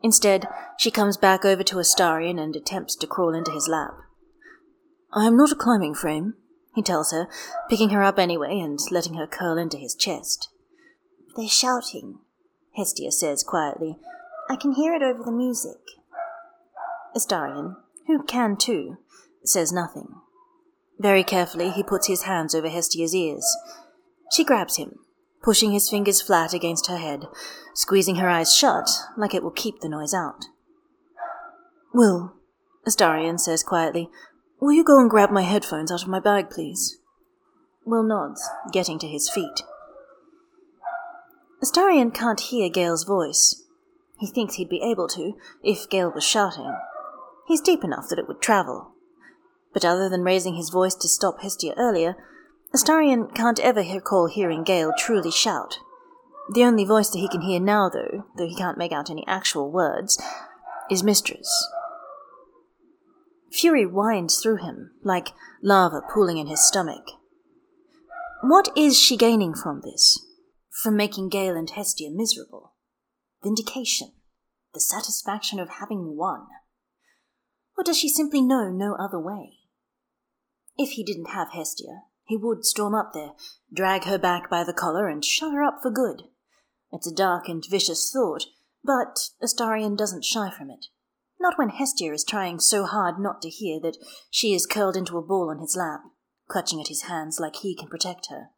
Instead, she comes back over to Astarion and attempts to crawl into his lap. I am not a climbing frame, he tells her, picking her up anyway and letting her curl into his chest. They're shouting, Hestia says quietly. I can hear it over the music. Astarion, who can too, says nothing. Very carefully, he puts his hands over Hestia's ears. She grabs him, pushing his fingers flat against her head, squeezing her eyes shut like it will keep the noise out. Will, Astarion says quietly, will you go and grab my headphones out of my bag, please? Will nods, getting to his feet. Astarion can't hear Gale's voice. He thinks he'd be able to if Gale was shouting. He's deep enough that it would travel. But other than raising his voice to stop Hestia earlier, Astarion can't ever recall hearing Gale truly shout. The only voice that he can hear now, though, though he can't make out any actual words, is Mystra's. Fury winds through him, like lava pooling in his stomach. What is she gaining from this? From making Gale and Hestia miserable? Vindication? The satisfaction of having won? Or does she simply know no other way? If he didn't have Hestia, he would storm up there, drag her back by the collar, and shut her up for good. It's a dark and vicious thought, but Astarion doesn't shy from it. Not when Hestia is trying so hard not to hear that she is curled into a ball on his lap, clutching at his hands like he can protect her.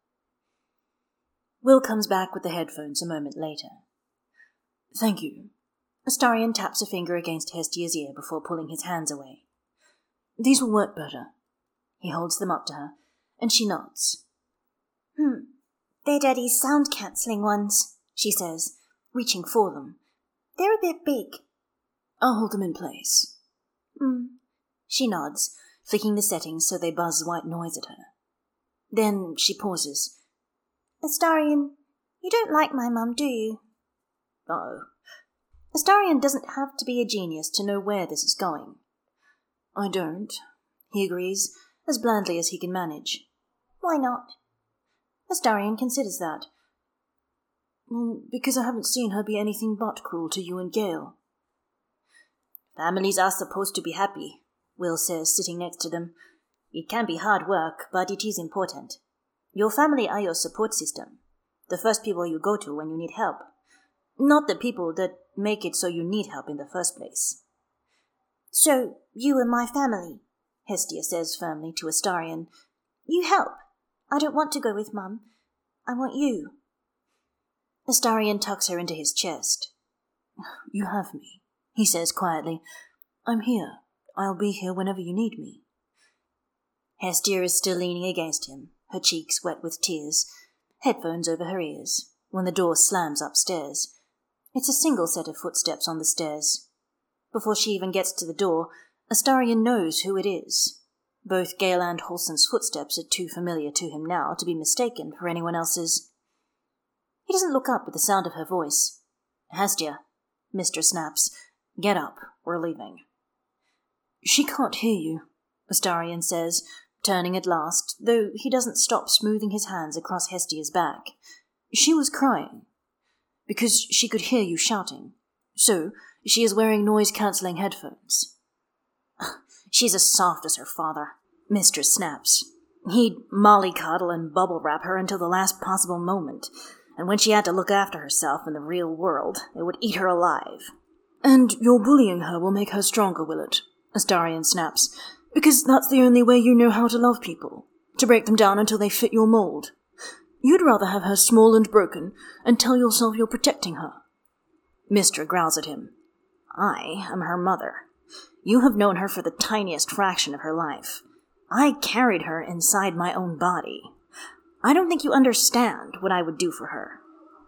Will comes back with the headphones a moment later. Thank you. Astarion taps a finger against Hestia's ear before pulling his hands away. These will work better. He holds them up to her, and she nods. Hmm. They're Daddy's sound cancelling ones, she says, reaching for them. They're a bit big. I'll hold them in place. Hmm. She nods, flicking the settings so they buzz white noise at her. Then she pauses. Astarion, you don't like my mum, do you? Oh. Astarion doesn't have to be a genius to know where this is going. I don't, he agrees, as blandly as he can manage. Why not? Astarion considers that. Well, because I haven't seen her be anything but cruel to you and Gale. Families are supposed to be happy, Will says, sitting next to them. It can be hard work, but it is important. Your family are your support system, the first people you go to when you need help, not the people that make it so you need help in the first place. So, you and my family, Hestia says firmly to Astarion. You help. I don't want to go with Mum. I want you. Astarion tucks her into his chest. You have me, he says quietly. I'm here. I'll be here whenever you need me. Hestia is still leaning against him, her cheeks wet with tears, headphones over her ears, when the door slams upstairs. It's a single set of footsteps on the stairs. Before she even gets to the door, Astarion knows who it is. Both Gale and Halsin's footsteps are too familiar to him now to be mistaken for anyone else's. He doesn't look up at the sound of her voice. Hestia, Mystra snaps. Get up, we're leaving. She can't hear you, Astarion says, turning at last, though he doesn't stop smoothing his hands across Hestia's back. She was crying. Because she could hear you shouting. So, she is wearing noise cancelling headphones. She's as soft as her father, Mystra snaps. He'd mollycoddle and bubble wrap her until the last possible moment, and when she had to look after herself in the real world, it would eat her alive. And your bullying her will make her stronger, will it? Astarion snaps. Because that's the only way you know how to love people. To break them down until they fit your mold. You'd rather have her small and broken, and tell yourself you're protecting her. Mystra growls at him. I am her mother. You have known her for the tiniest fraction of her life. I carried her inside my own body. I don't think you understand what I would do for her.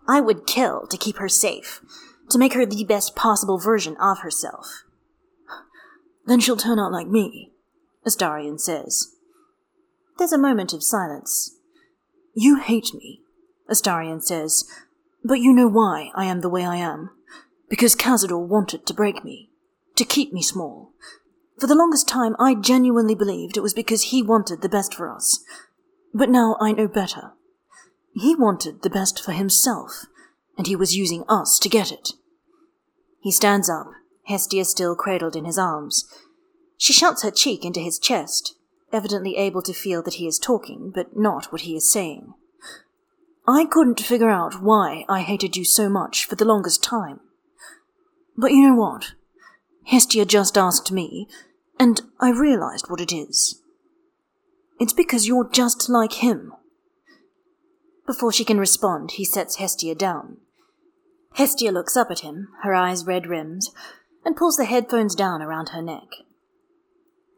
I would kill to keep her safe, to make her the best possible version of herself. Then she'll turn out like me, Astarion says. There's a moment of silence. You hate me, Astarion says, but you know why I am the way I am. Because Cazador wanted to break me, to keep me small. For the longest time, I genuinely believed it was because he wanted the best for us. But now I know better. He wanted the best for himself, and he was using us to get it. He stands up, Hestia still cradled in his arms. She shuts her cheek into his chest, evidently able to feel that he is talking, but not what he is saying. I couldn't figure out why I hated you so much for the longest time. But you know what? Hestia just asked me, and I realized what it is. It's because you're just like him. Before she can respond, he sets Hestia down. Hestia looks up at him, her eyes red rimmed, and pulls the headphones down around her neck.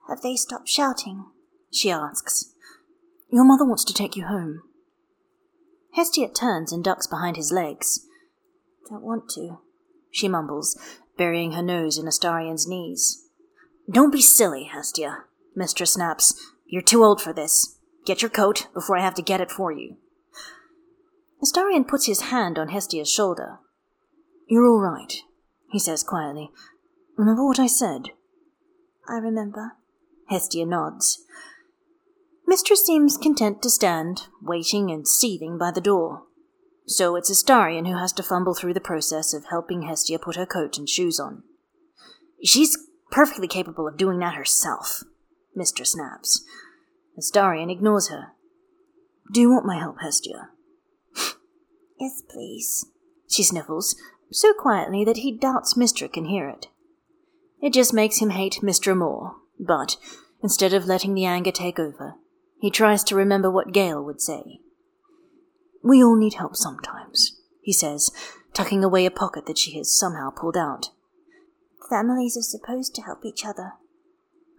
Have they stopped shouting? She asks. Your mother wants to take you home. Hestia turns and ducks behind his legs. Don't want to, she mumbles, burying her nose in Astarion's knees. Don't be silly, Hestia, Mystra snaps. You're too old for this. Get your coat before I have to get it for you. Astarion puts his hand on Hestia's shoulder. You're all right, he says quietly. Remember what I said? I remember. Hestia nods. Mystra seems content to stand, waiting and seething by the door. So it's Astarion who has to fumble through the process of helping Hestia put her coat and shoes on. She's perfectly capable of doing that herself, Mystra snaps. Astarion ignores her. Do you want my help, Hestia? yes, please, she sniffles, so quietly that he doubts Mystra can hear it. It just makes him hate Mystra more, but instead of letting the anger take over, he tries to remember what Gale would say. We all need help sometimes, he says, tucking away a pocket that she has somehow pulled out. Families are supposed to help each other.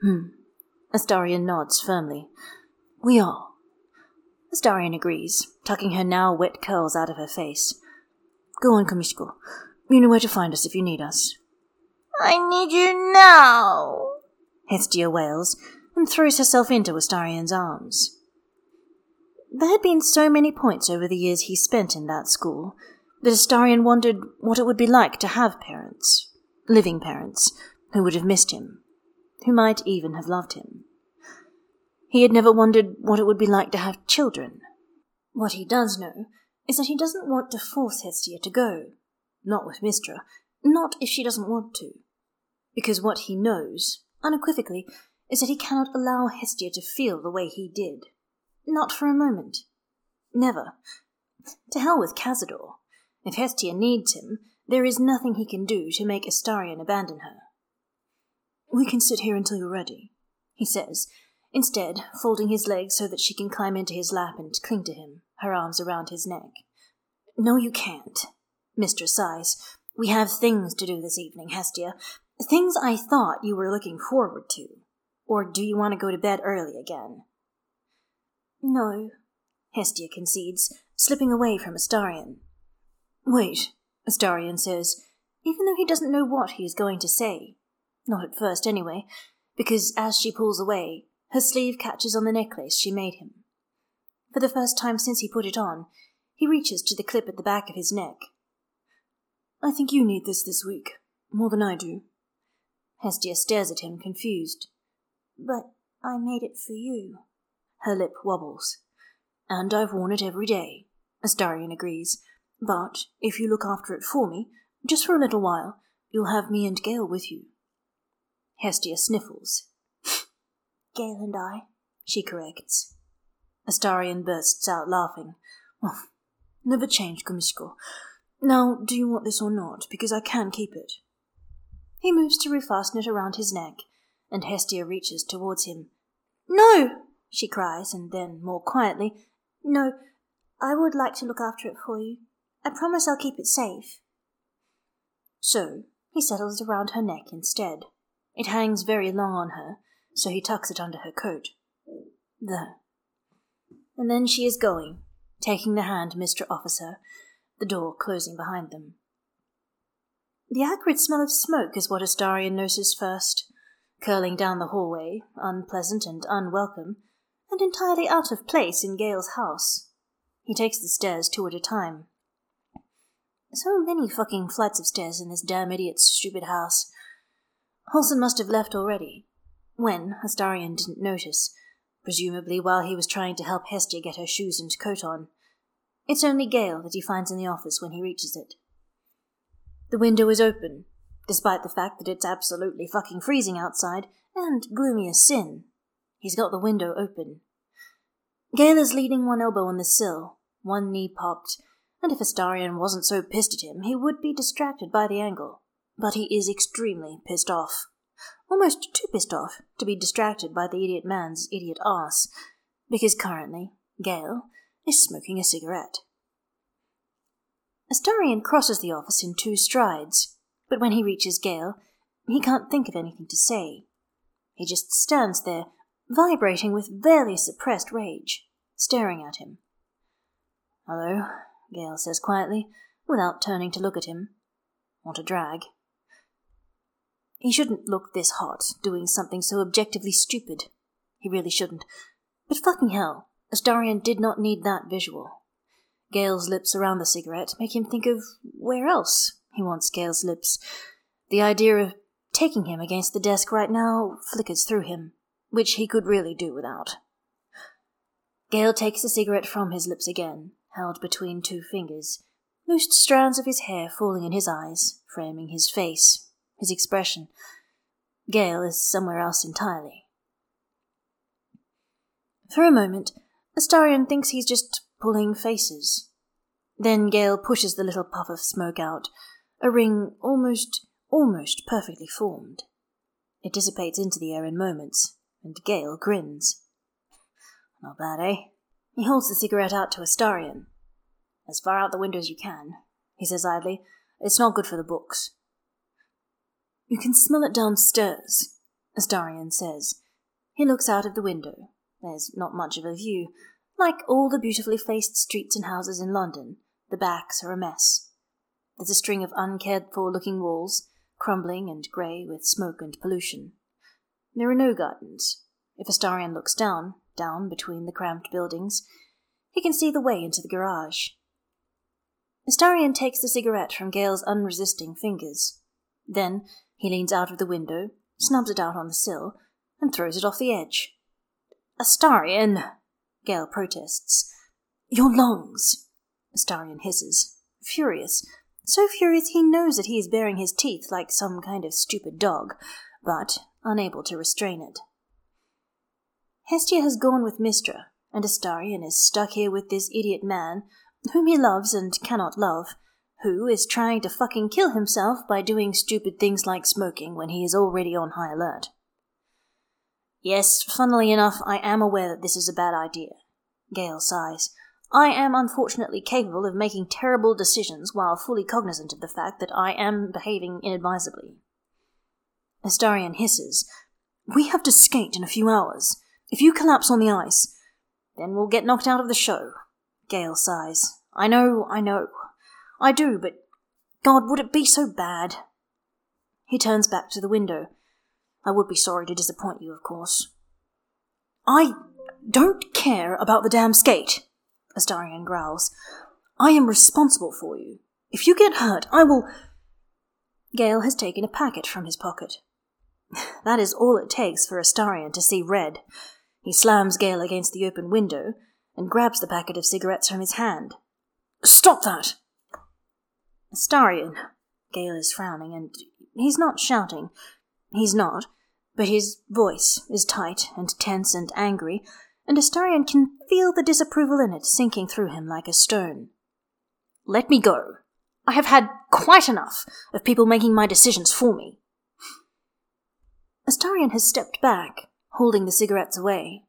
Hmm. Astarion nods firmly. We are. Astarion agrees, tucking her now wet curls out of her face. Go on, Komishko. You know where to find us if you need us. I need you now, Hestia wails, and throws herself into Astarion's arms. There had been so many points over the years he spent in that school that Astarion wondered what it would be like to have parents, living parents, who would have missed him, who might even have loved him. He had never wondered what it would be like to have children. What he does know is that he doesn't want to force Hestia to go. Not with Mystra. Not if she doesn't want to. Because what he knows, unequivocally, is that he cannot allow Hestia to feel the way he did. Not for a moment. Never. To hell with Cazador. If Hestia needs him, there is nothing he can do to make Astarion abandon her. We can sit here until you're ready, he says, instead folding his legs so that she can climb into his lap and cling to him, her arms around his neck. No, you can't, Mystra sighs. We have things to do this evening, Hestia. Things I thought you were looking forward to. Or do you want to go to bed early again? No, Hestia concedes, slipping away from Astarion. Wait, Astarion says, even though he doesn't know what he is going to say. Not at first, anyway, because as she pulls away, her sleeve catches on the necklace she made him. For the first time since he put it on, he reaches to the clip at the back of his neck. I think you need this this week, more than I do. Hestia stares at him, confused. But I made it for you. Her lip wobbles. And I've worn it every day, Astarion agrees. But if you look after it for me, just for a little while, you'll have me and Gale with you. Hestia sniffles. Gale and I, she corrects. Astarion bursts out laughing. Oh, never change, Komishko. Now, do you want this or not? Because I can keep it. He moves to refasten it around his neck, and Hestia reaches towards him. No! she cries, and then, more quietly, No, I would like to look after it for you. I promise I'll keep it safe. So he settles around her neck instead. It hangs very long on her, so he tucks it under her coat. There. And then she is going, taking the hand Mr. Officer, the door closing behind them. The acrid smell of smoke is what Astarion notices first, curling down the hallway, unpleasant and unwelcome, and entirely out of place in Gale's house. He takes the stairs two at a time. So many fucking flights of stairs in this damn idiot's stupid house. Halsin must have left already. When, Astarion didn't notice, presumably while he was trying to help Hestia get her shoes and coat on. It's only Gale that he finds in the office when he reaches it. The window is open, despite the fact that it's absolutely fucking freezing outside, and gloomy as sin. He's got the window open. Gale is leaning one elbow on the sill, one knee popped, and if Astarion wasn't so pissed at him, he would be distracted by the angle. But he is extremely pissed off. Almost too pissed off to be distracted by the idiot man's idiot ass, because currently, Gale is smoking a cigarette. Astarion crosses the office in two strides, but when he reaches Gale, he can't think of anything to say. He just stands there, vibrating with barely suppressed rage, staring at him. Hello, Gale says quietly, without turning to look at him. Want a drag? He shouldn't look this hot, doing something so objectively stupid. He really shouldn't. But fucking hell, Astarion did not need that visual. Gale's lips around the cigarette make him think of where else he wants Gale's lips. The idea of taking him against the desk right now flickers through him, which he could really do without. Gale takes the cigarette from his lips again, held between two fingers, loose strands of his hair falling in his eyes, framing his face, his expression. Gale is somewhere else entirely. For a moment, Astarion thinks he's just pulling faces. Then Gale pushes the little puff of smoke out, a ring almost, almost perfectly formed. It dissipates into the air in moments, and Gale grins. Not bad, eh? He holds the cigarette out to Astarion. As far out the window as you can, he says idly. It's not good for the books. You can smell it downstairs, Astarion says. He looks out of the window. There's not much of a view, like all the beautifully faced streets and houses in London, the backs are a mess. There's a string of uncared for looking walls, crumbling and grey with smoke and pollution. There are no gardens. If Astarion looks down, down between the cramped buildings, he can see the way into the garage. Astarion takes the cigarette from Gale's unresisting fingers. Then he leans out of the window, snubs it out on the sill, and throws it off the edge. Astarion! Gale protests. Your lungs! Astarion hisses, furious. So furious he knows that he is baring his teeth like some kind of stupid dog, but unable to restrain it. Hestia has gone with Mystra, and Astarion is stuck here with this idiot man, whom he loves and cannot love, who is trying to fucking kill himself by doing stupid things like smoking when he is already on high alert. Yes, funnily enough, I am aware that this is a bad idea. Gale sighs. I am unfortunately capable of making terrible decisions while fully cognizant of the fact that I am behaving inadvisably. Astarion hisses. We have to skate in a few hours. If you collapse on the ice, then we'll get knocked out of the show. Gale sighs. I know, I know. I do, but God, would it be so bad? He turns back to the window. I would be sorry to disappoint you, of course. I don't care about the damn skate, Astarion growls. I am responsible for you. If you get hurt, I will. Gale has taken a packet from his pocket. That is all it takes for Astarion to see red. He slams Gale against the open window and grabs the packet of cigarettes from his hand. Stop that! Astarion. Gale is frowning, and he's not shouting. He's not, but his voice is tight and tense and angry, and Astarion can feel the disapproval in it sinking through him like a stone. Let me go. I have had quite enough of people making my decisions for me. Astarion has stepped back, holding the cigarettes away.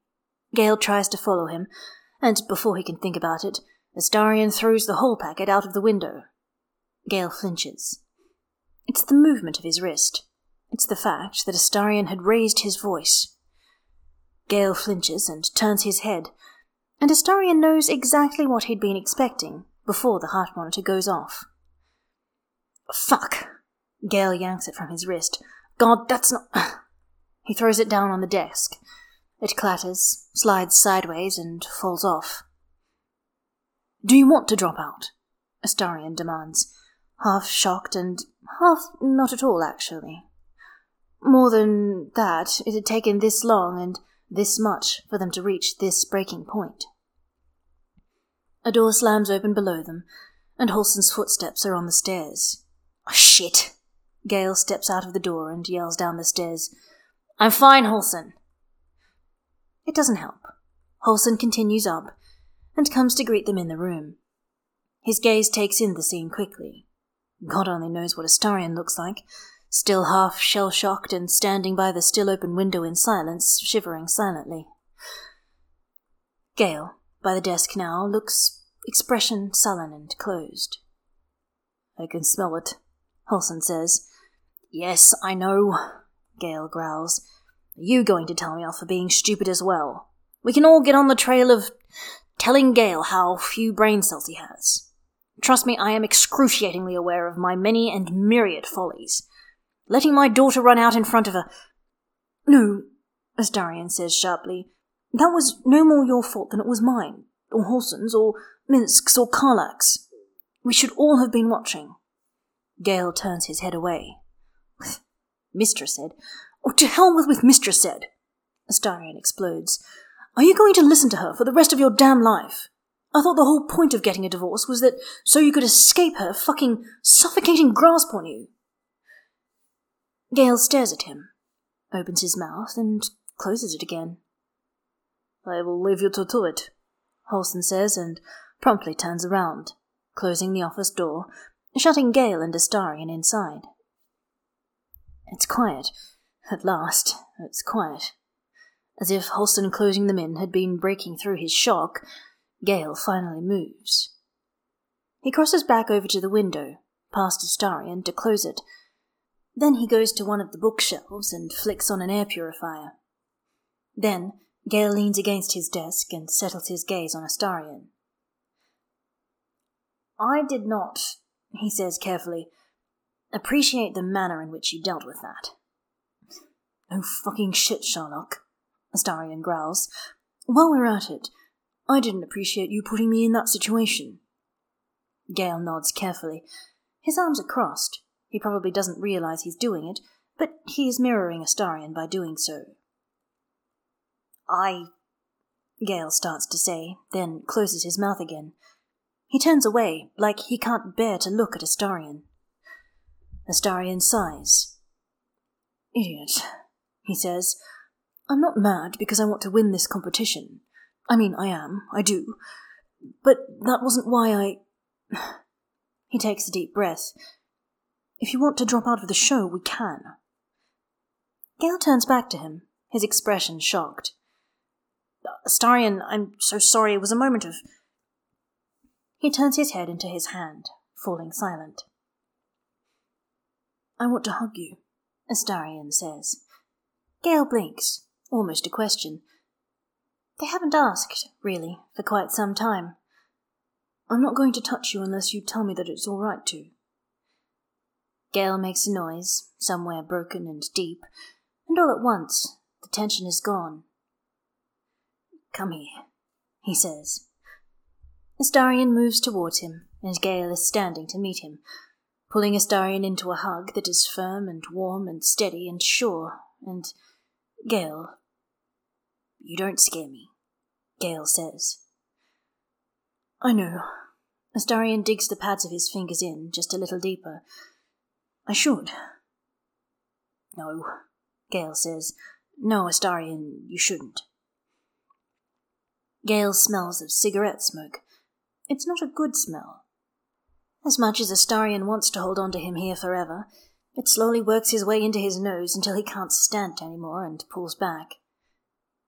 Gale tries to follow him, and before he can think about it, Astarion throws the whole packet out of the window. Gale flinches. It's the movement of his wrist. It's the fact that Astarion had raised his voice. Gale flinches and turns his head, and Astarion knows exactly what he'd been expecting before the heart monitor goes off. Fuck! Gale yanks it from his wrist. God, that's not. he throws it down on the desk. It clatters, slides sideways, and falls off. Do you want to drop out? Astarion demands, half shocked and half not at all, actually. More than that, it had taken this long and this much for them to reach this breaking point. A door slams open below them, and Halsin's footsteps are on the stairs. Oh, shit! Gale steps out of the door and yells down the stairs. I'm fine, Halsin. It doesn't help. Halsin continues up and comes to greet them in the room. His gaze takes in the scene quickly. God only knows what Astarion looks like, still half shell shocked and standing by the still open window in silence, shivering silently. Gale, by the desk now, looks expression sullen and closed. I can smell it, Halsin says. Yes, I know, Gale growls. Are you going to tell me off for being stupid as well? We can all get on the trail of telling Gale how few brain cells he has. Trust me, I am excruciatingly aware of my many and myriad follies. Letting my daughter run out in front of a. No, Astarion says sharply. That was no more your fault than it was mine, or Halsin's, or Minsc's, or Karlach's. We should all have been watching. Gale turns his head away. Mystra said. Oh, to hell with, Mystra said. Astarion explodes. Are you going to listen to her for the rest of your damn life? I thought the whole point of getting a divorce was that so you could escape her fucking suffocating grasp on you. Gale stares at him, opens his mouth, and closes it again. I will leave you to do it, Halsin says, and promptly turns around, closing the office door, shutting Gale and Astarion inside. It's quiet. At last, it's quiet. As if Halsin closing them in had been breaking through his shock, Gale finally moves. He crosses back over to the window, past Astarion, to close it. Then he goes to one of the bookshelves and flicks on an air purifier. Then Gale leans against his desk and settles his gaze on Astarion. I did not, he says carefully, appreciate the manner in which you dealt with that. Oh fucking shit, Sherlock, Astarion growls. While we're at it, I didn't appreciate you putting me in that situation. Gale nods carefully. His arms are crossed. He probably doesn't realize he's doing it, but he is mirroring Astarion by doing so. I. Gale starts to say, then closes his mouth again. He turns away, like he can't bear to look at Astarion. Astarion sighs. Idiot, he says. I'm not mad because I want to win this competition. I mean, I am, I do. But that wasn't why I. He takes a deep breath. If you want to drop out of the show, we can. Gale turns back to him, his expression shocked. Uh, Astarion, I'm so sorry, it was a moment of. He turns his head into his hand, falling silent. I want to hug you, Astarion says. Gale blinks, almost a question. They haven't asked, really, for quite some time. I'm not going to touch you unless you tell me that it's all right to. Gale makes a noise, somewhere broken and deep, and all at once the tension is gone. Come here, he says. Astarion moves towards him, and Gale is standing to meet him, pulling Astarion into a hug that is firm and warm and steady and sure, and Gale, you don't scare me, Gale says. I know. Astarion digs the pads of his fingers in just a little deeper. I should. No, Gale says. No, Astarion, you shouldn't. Gale smells of cigarette smoke. It's not a good smell. As much as Astarion wants to hold on to him here forever, it slowly works his way into his nose until he can't stand it anymore and pulls back.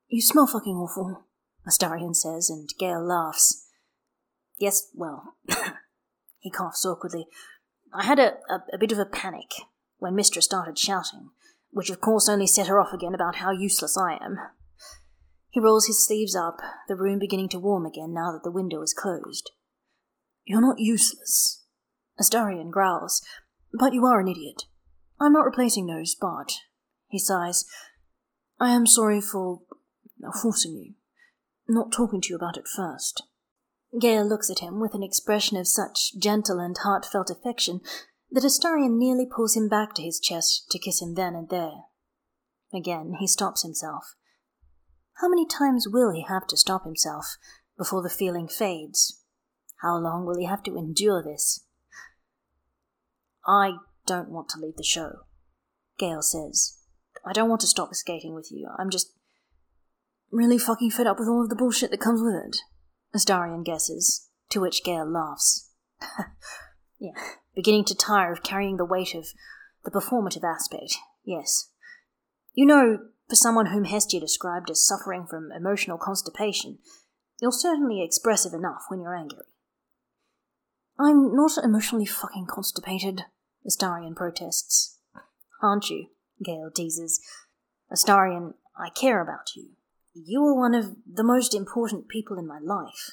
You smell fucking awful, Astarion says, and Gale laughs. Yes, well, he coughs awkwardly. I had a, a, a bit of a panic when Mystra started shouting, which of course only set her off again about how useless I am. He rolls his sleeves up, the room beginning to warm again now that the window is closed. You're not useless. Astarion growls. But you are an idiot. I'm not replacing those, but, he sighs, I am sorry for forcing you, not talking to you about it first. Gale looks at him with an expression of such gentle and heartfelt affection that Astarion nearly pulls him back to his chest to kiss him then and there. Again, he stops himself. How many times will he have to stop himself before the feeling fades? How long will he have to endure this? I don't want to leave the show, Gale says. I don't want to stop skating with you. I'm just really fucking fed up with all of the bullshit that comes with it, Astarion guesses, to which Gale laughs. yeah, beginning to tire of carrying the weight of the performative aspect, yes. You know, for someone whom Hestia described as suffering from emotional constipation, you're certainly expressive enough when you're angry. I'm not emotionally fucking constipated, Astarion protests. Aren't you? Gale teases. Astarion, I care about you. You are one of the most important people in my life.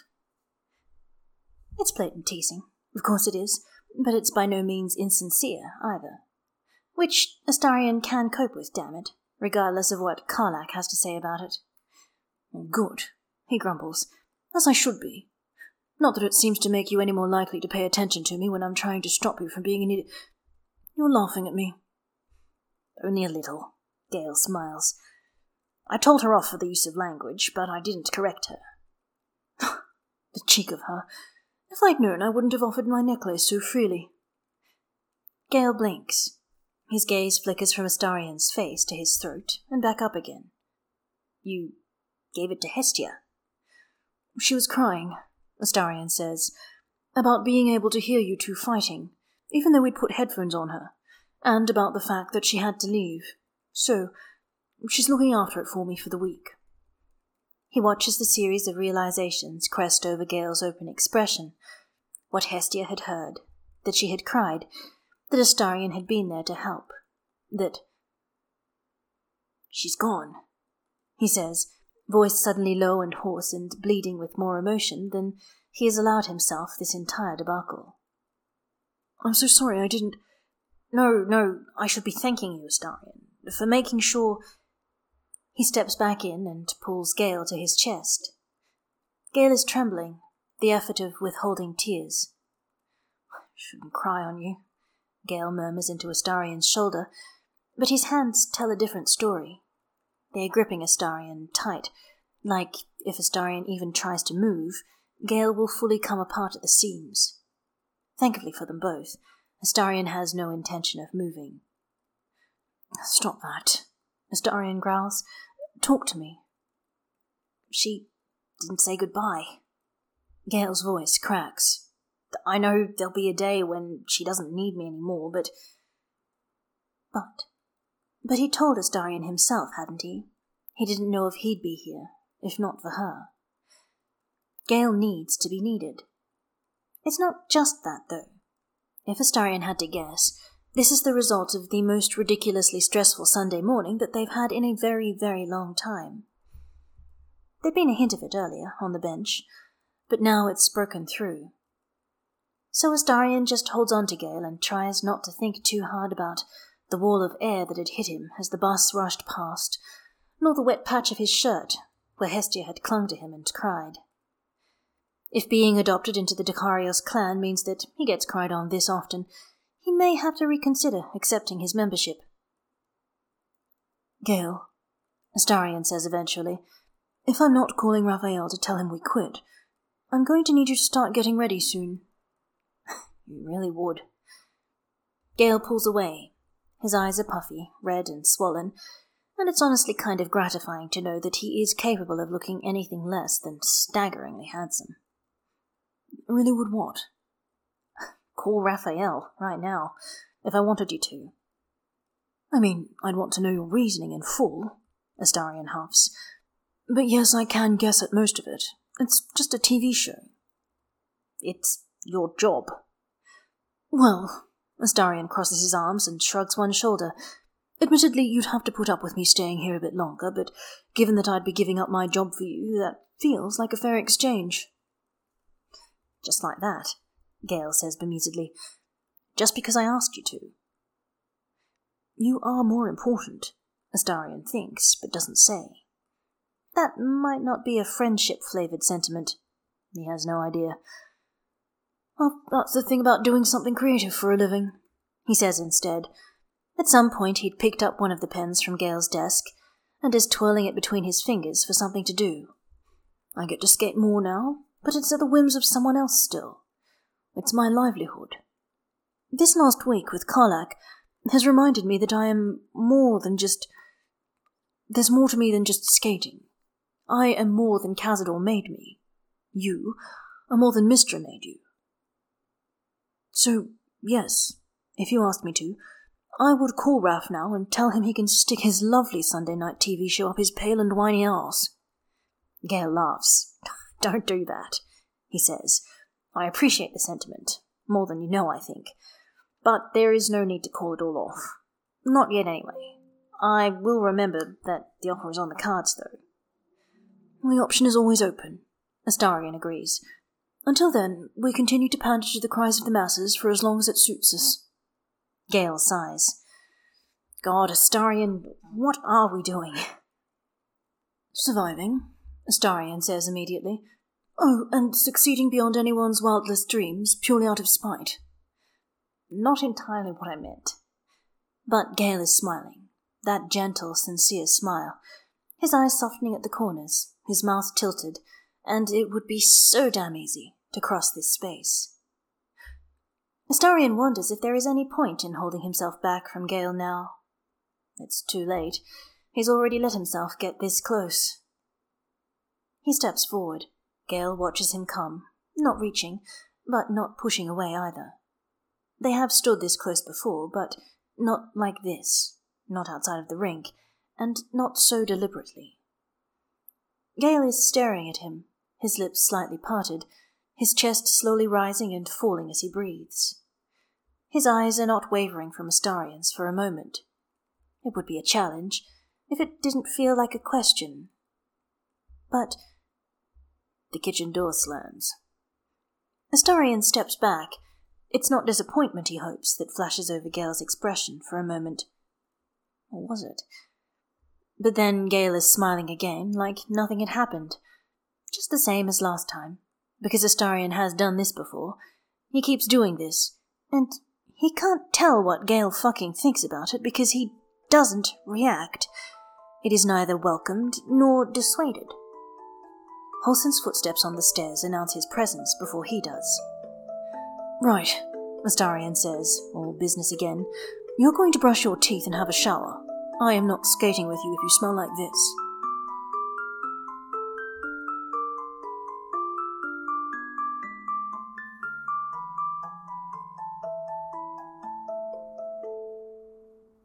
It's blatant teasing. Of course it is, but it's by no means insincere either. Which Astarion can cope with, damn it, regardless of what Karlach has to say about it. Good, he grumbles, as I should be. Not that it seems to make you any more likely to pay attention to me when I'm trying to stop you from being an idiot. You're laughing at me. Only a little. Gale smiles. I told her off for the use of language, but I didn't correct her. the cheek of her. If I'd known, I wouldn't have offered my necklace so freely. Gale blinks. His gaze flickers from Astarion's face to his throat and back up again. You gave it to Hestia. She was crying, Astarion says, about being able to hear you two fighting, even though we'd put headphones on her, and about the fact that she had to leave. So, she's looking after it for me for the week. He watches the series of realizations crest over Gale's open expression. What Hestia had heard, that she had cried, that Astarion had been there to help, that. She's gone, he says, voice suddenly low and hoarse and bleeding with more emotion than he has allowed himself this entire debacle. I'm so sorry I didn't. No, no, I should be thanking you, Astarion, for making sure. He steps back in and pulls Gale to his chest. Gale is trembling, the effort of withholding tears. Shouldn't cry on you, Gale murmurs into Astarion's shoulder, but his hands tell a different story. They are gripping Astarion tight, like if Astarion even tries to move, Gale will fully come apart at the seams. Thankfully for them both, Astarion has no intention of moving. Stop that, Astarion growls. Talk to me. She didn't say goodbye. Gale's voice cracks. I know there'll be a day when she doesn't need me anymore, but. But. But he told Astarion himself, hadn't he? He didn't know if he'd be here, if not for her. Gale needs to be needed. It's not just that, though. If Astarion had to guess, this is the result of the most ridiculously stressful Sunday morning that they've had in a very, very long time. There'd been a hint of it earlier, on the bench, but now it's broken through. So Astarion just holds on to Gale and tries not to think too hard about the wall of air that had hit him as the bus rushed past, nor the wet patch of his shirt where Hestia had clung to him and cried. If being adopted into the Dekarios clan means that he gets cried on this often, he may have to reconsider accepting his membership. Gale, Astarion says eventually, if I'm not calling Raphael to tell him we quit, I'm going to need you to start getting ready soon. you really would. Gale pulls away. His eyes are puffy, red, and swollen, and it's honestly kind of gratifying to know that he is capable of looking anything less than staggeringly handsome. Really would what? Call Raphael, right now, if I wanted you to. I mean, I'd want to know your reasoning in full, Astarion huffs. But yes, I can guess at most of it. It's just a TV show. It's your job. Well, Astarion crosses his arms and shrugs one shoulder. Admittedly, you'd have to put up with me staying here a bit longer, but given that I'd be giving up my job for you, that feels like a fair exchange. Just like that, Gale says bemusedly. Just because I asked you to. You are more important, Astarion thinks, but doesn't say. That might not be a friendship flavored sentiment. He has no idea. Well, that's the thing about doing something creative for a living, he says instead. At some point, he'd picked up one of the pens from Gale's desk and is twirling it between his fingers for something to do. I get to skate more now, but it's at the whims of someone else still. It's my livelihood. This last week with Karlach has reminded me that I am more than just. There's more to me than just skating. I am more than Cazador made me. You are more than Mystra made you. So, yes, if you asked me to, I would call Ralph now and tell him he can stick his lovely Sunday night TV show up his pale and whiny arse. Gale laughs. Don't do that, he says. I appreciate the sentiment, more than you know, I think. But there is no need to call it all off. Not yet, anyway. I will remember that the offer is on the cards, though. The option is always open, Astarion agrees. Until then, we continue to pander to the cries of the masses for as long as it suits us. Gale sighs. God, Astarion, what are we doing? Surviving, Astarion says immediately. Oh, and succeeding beyond anyone's wildest dreams, purely out of spite. Not entirely what I meant. But Gale is smiling, that gentle, sincere smile, his eyes softening at the corners, his mouth tilted, and it would be so damn easy to cross this space. Astarion wonders if there is any point in holding himself back from Gale now. It's too late. He's already let himself get this close. He steps forward. Gale watches him come, not reaching, but not pushing away either. They have stood this close before, but not like this, not outside of the rink, and not so deliberately. Gale is staring at him, his lips slightly parted, his chest slowly rising and falling as he breathes. His eyes are not wavering from Astarion's for a moment. It would be a challenge if it didn't feel like a question. But the kitchen door slams. Astarion steps back. It's not disappointment, he hopes, that flashes over Gale's expression for a moment. Or was it? But then Gale is smiling again, like nothing had happened. Just the same as last time. Because Astarion has done this before. He keeps doing this. And he can't tell what Gale fucking thinks about it because he doesn't react. It is neither welcomed nor dissuaded. Halsin's footsteps on the stairs announce his presence before he does. Right, Astarion says, all business again. You're going to brush your teeth and have a shower. I am not skating with you if you smell like this.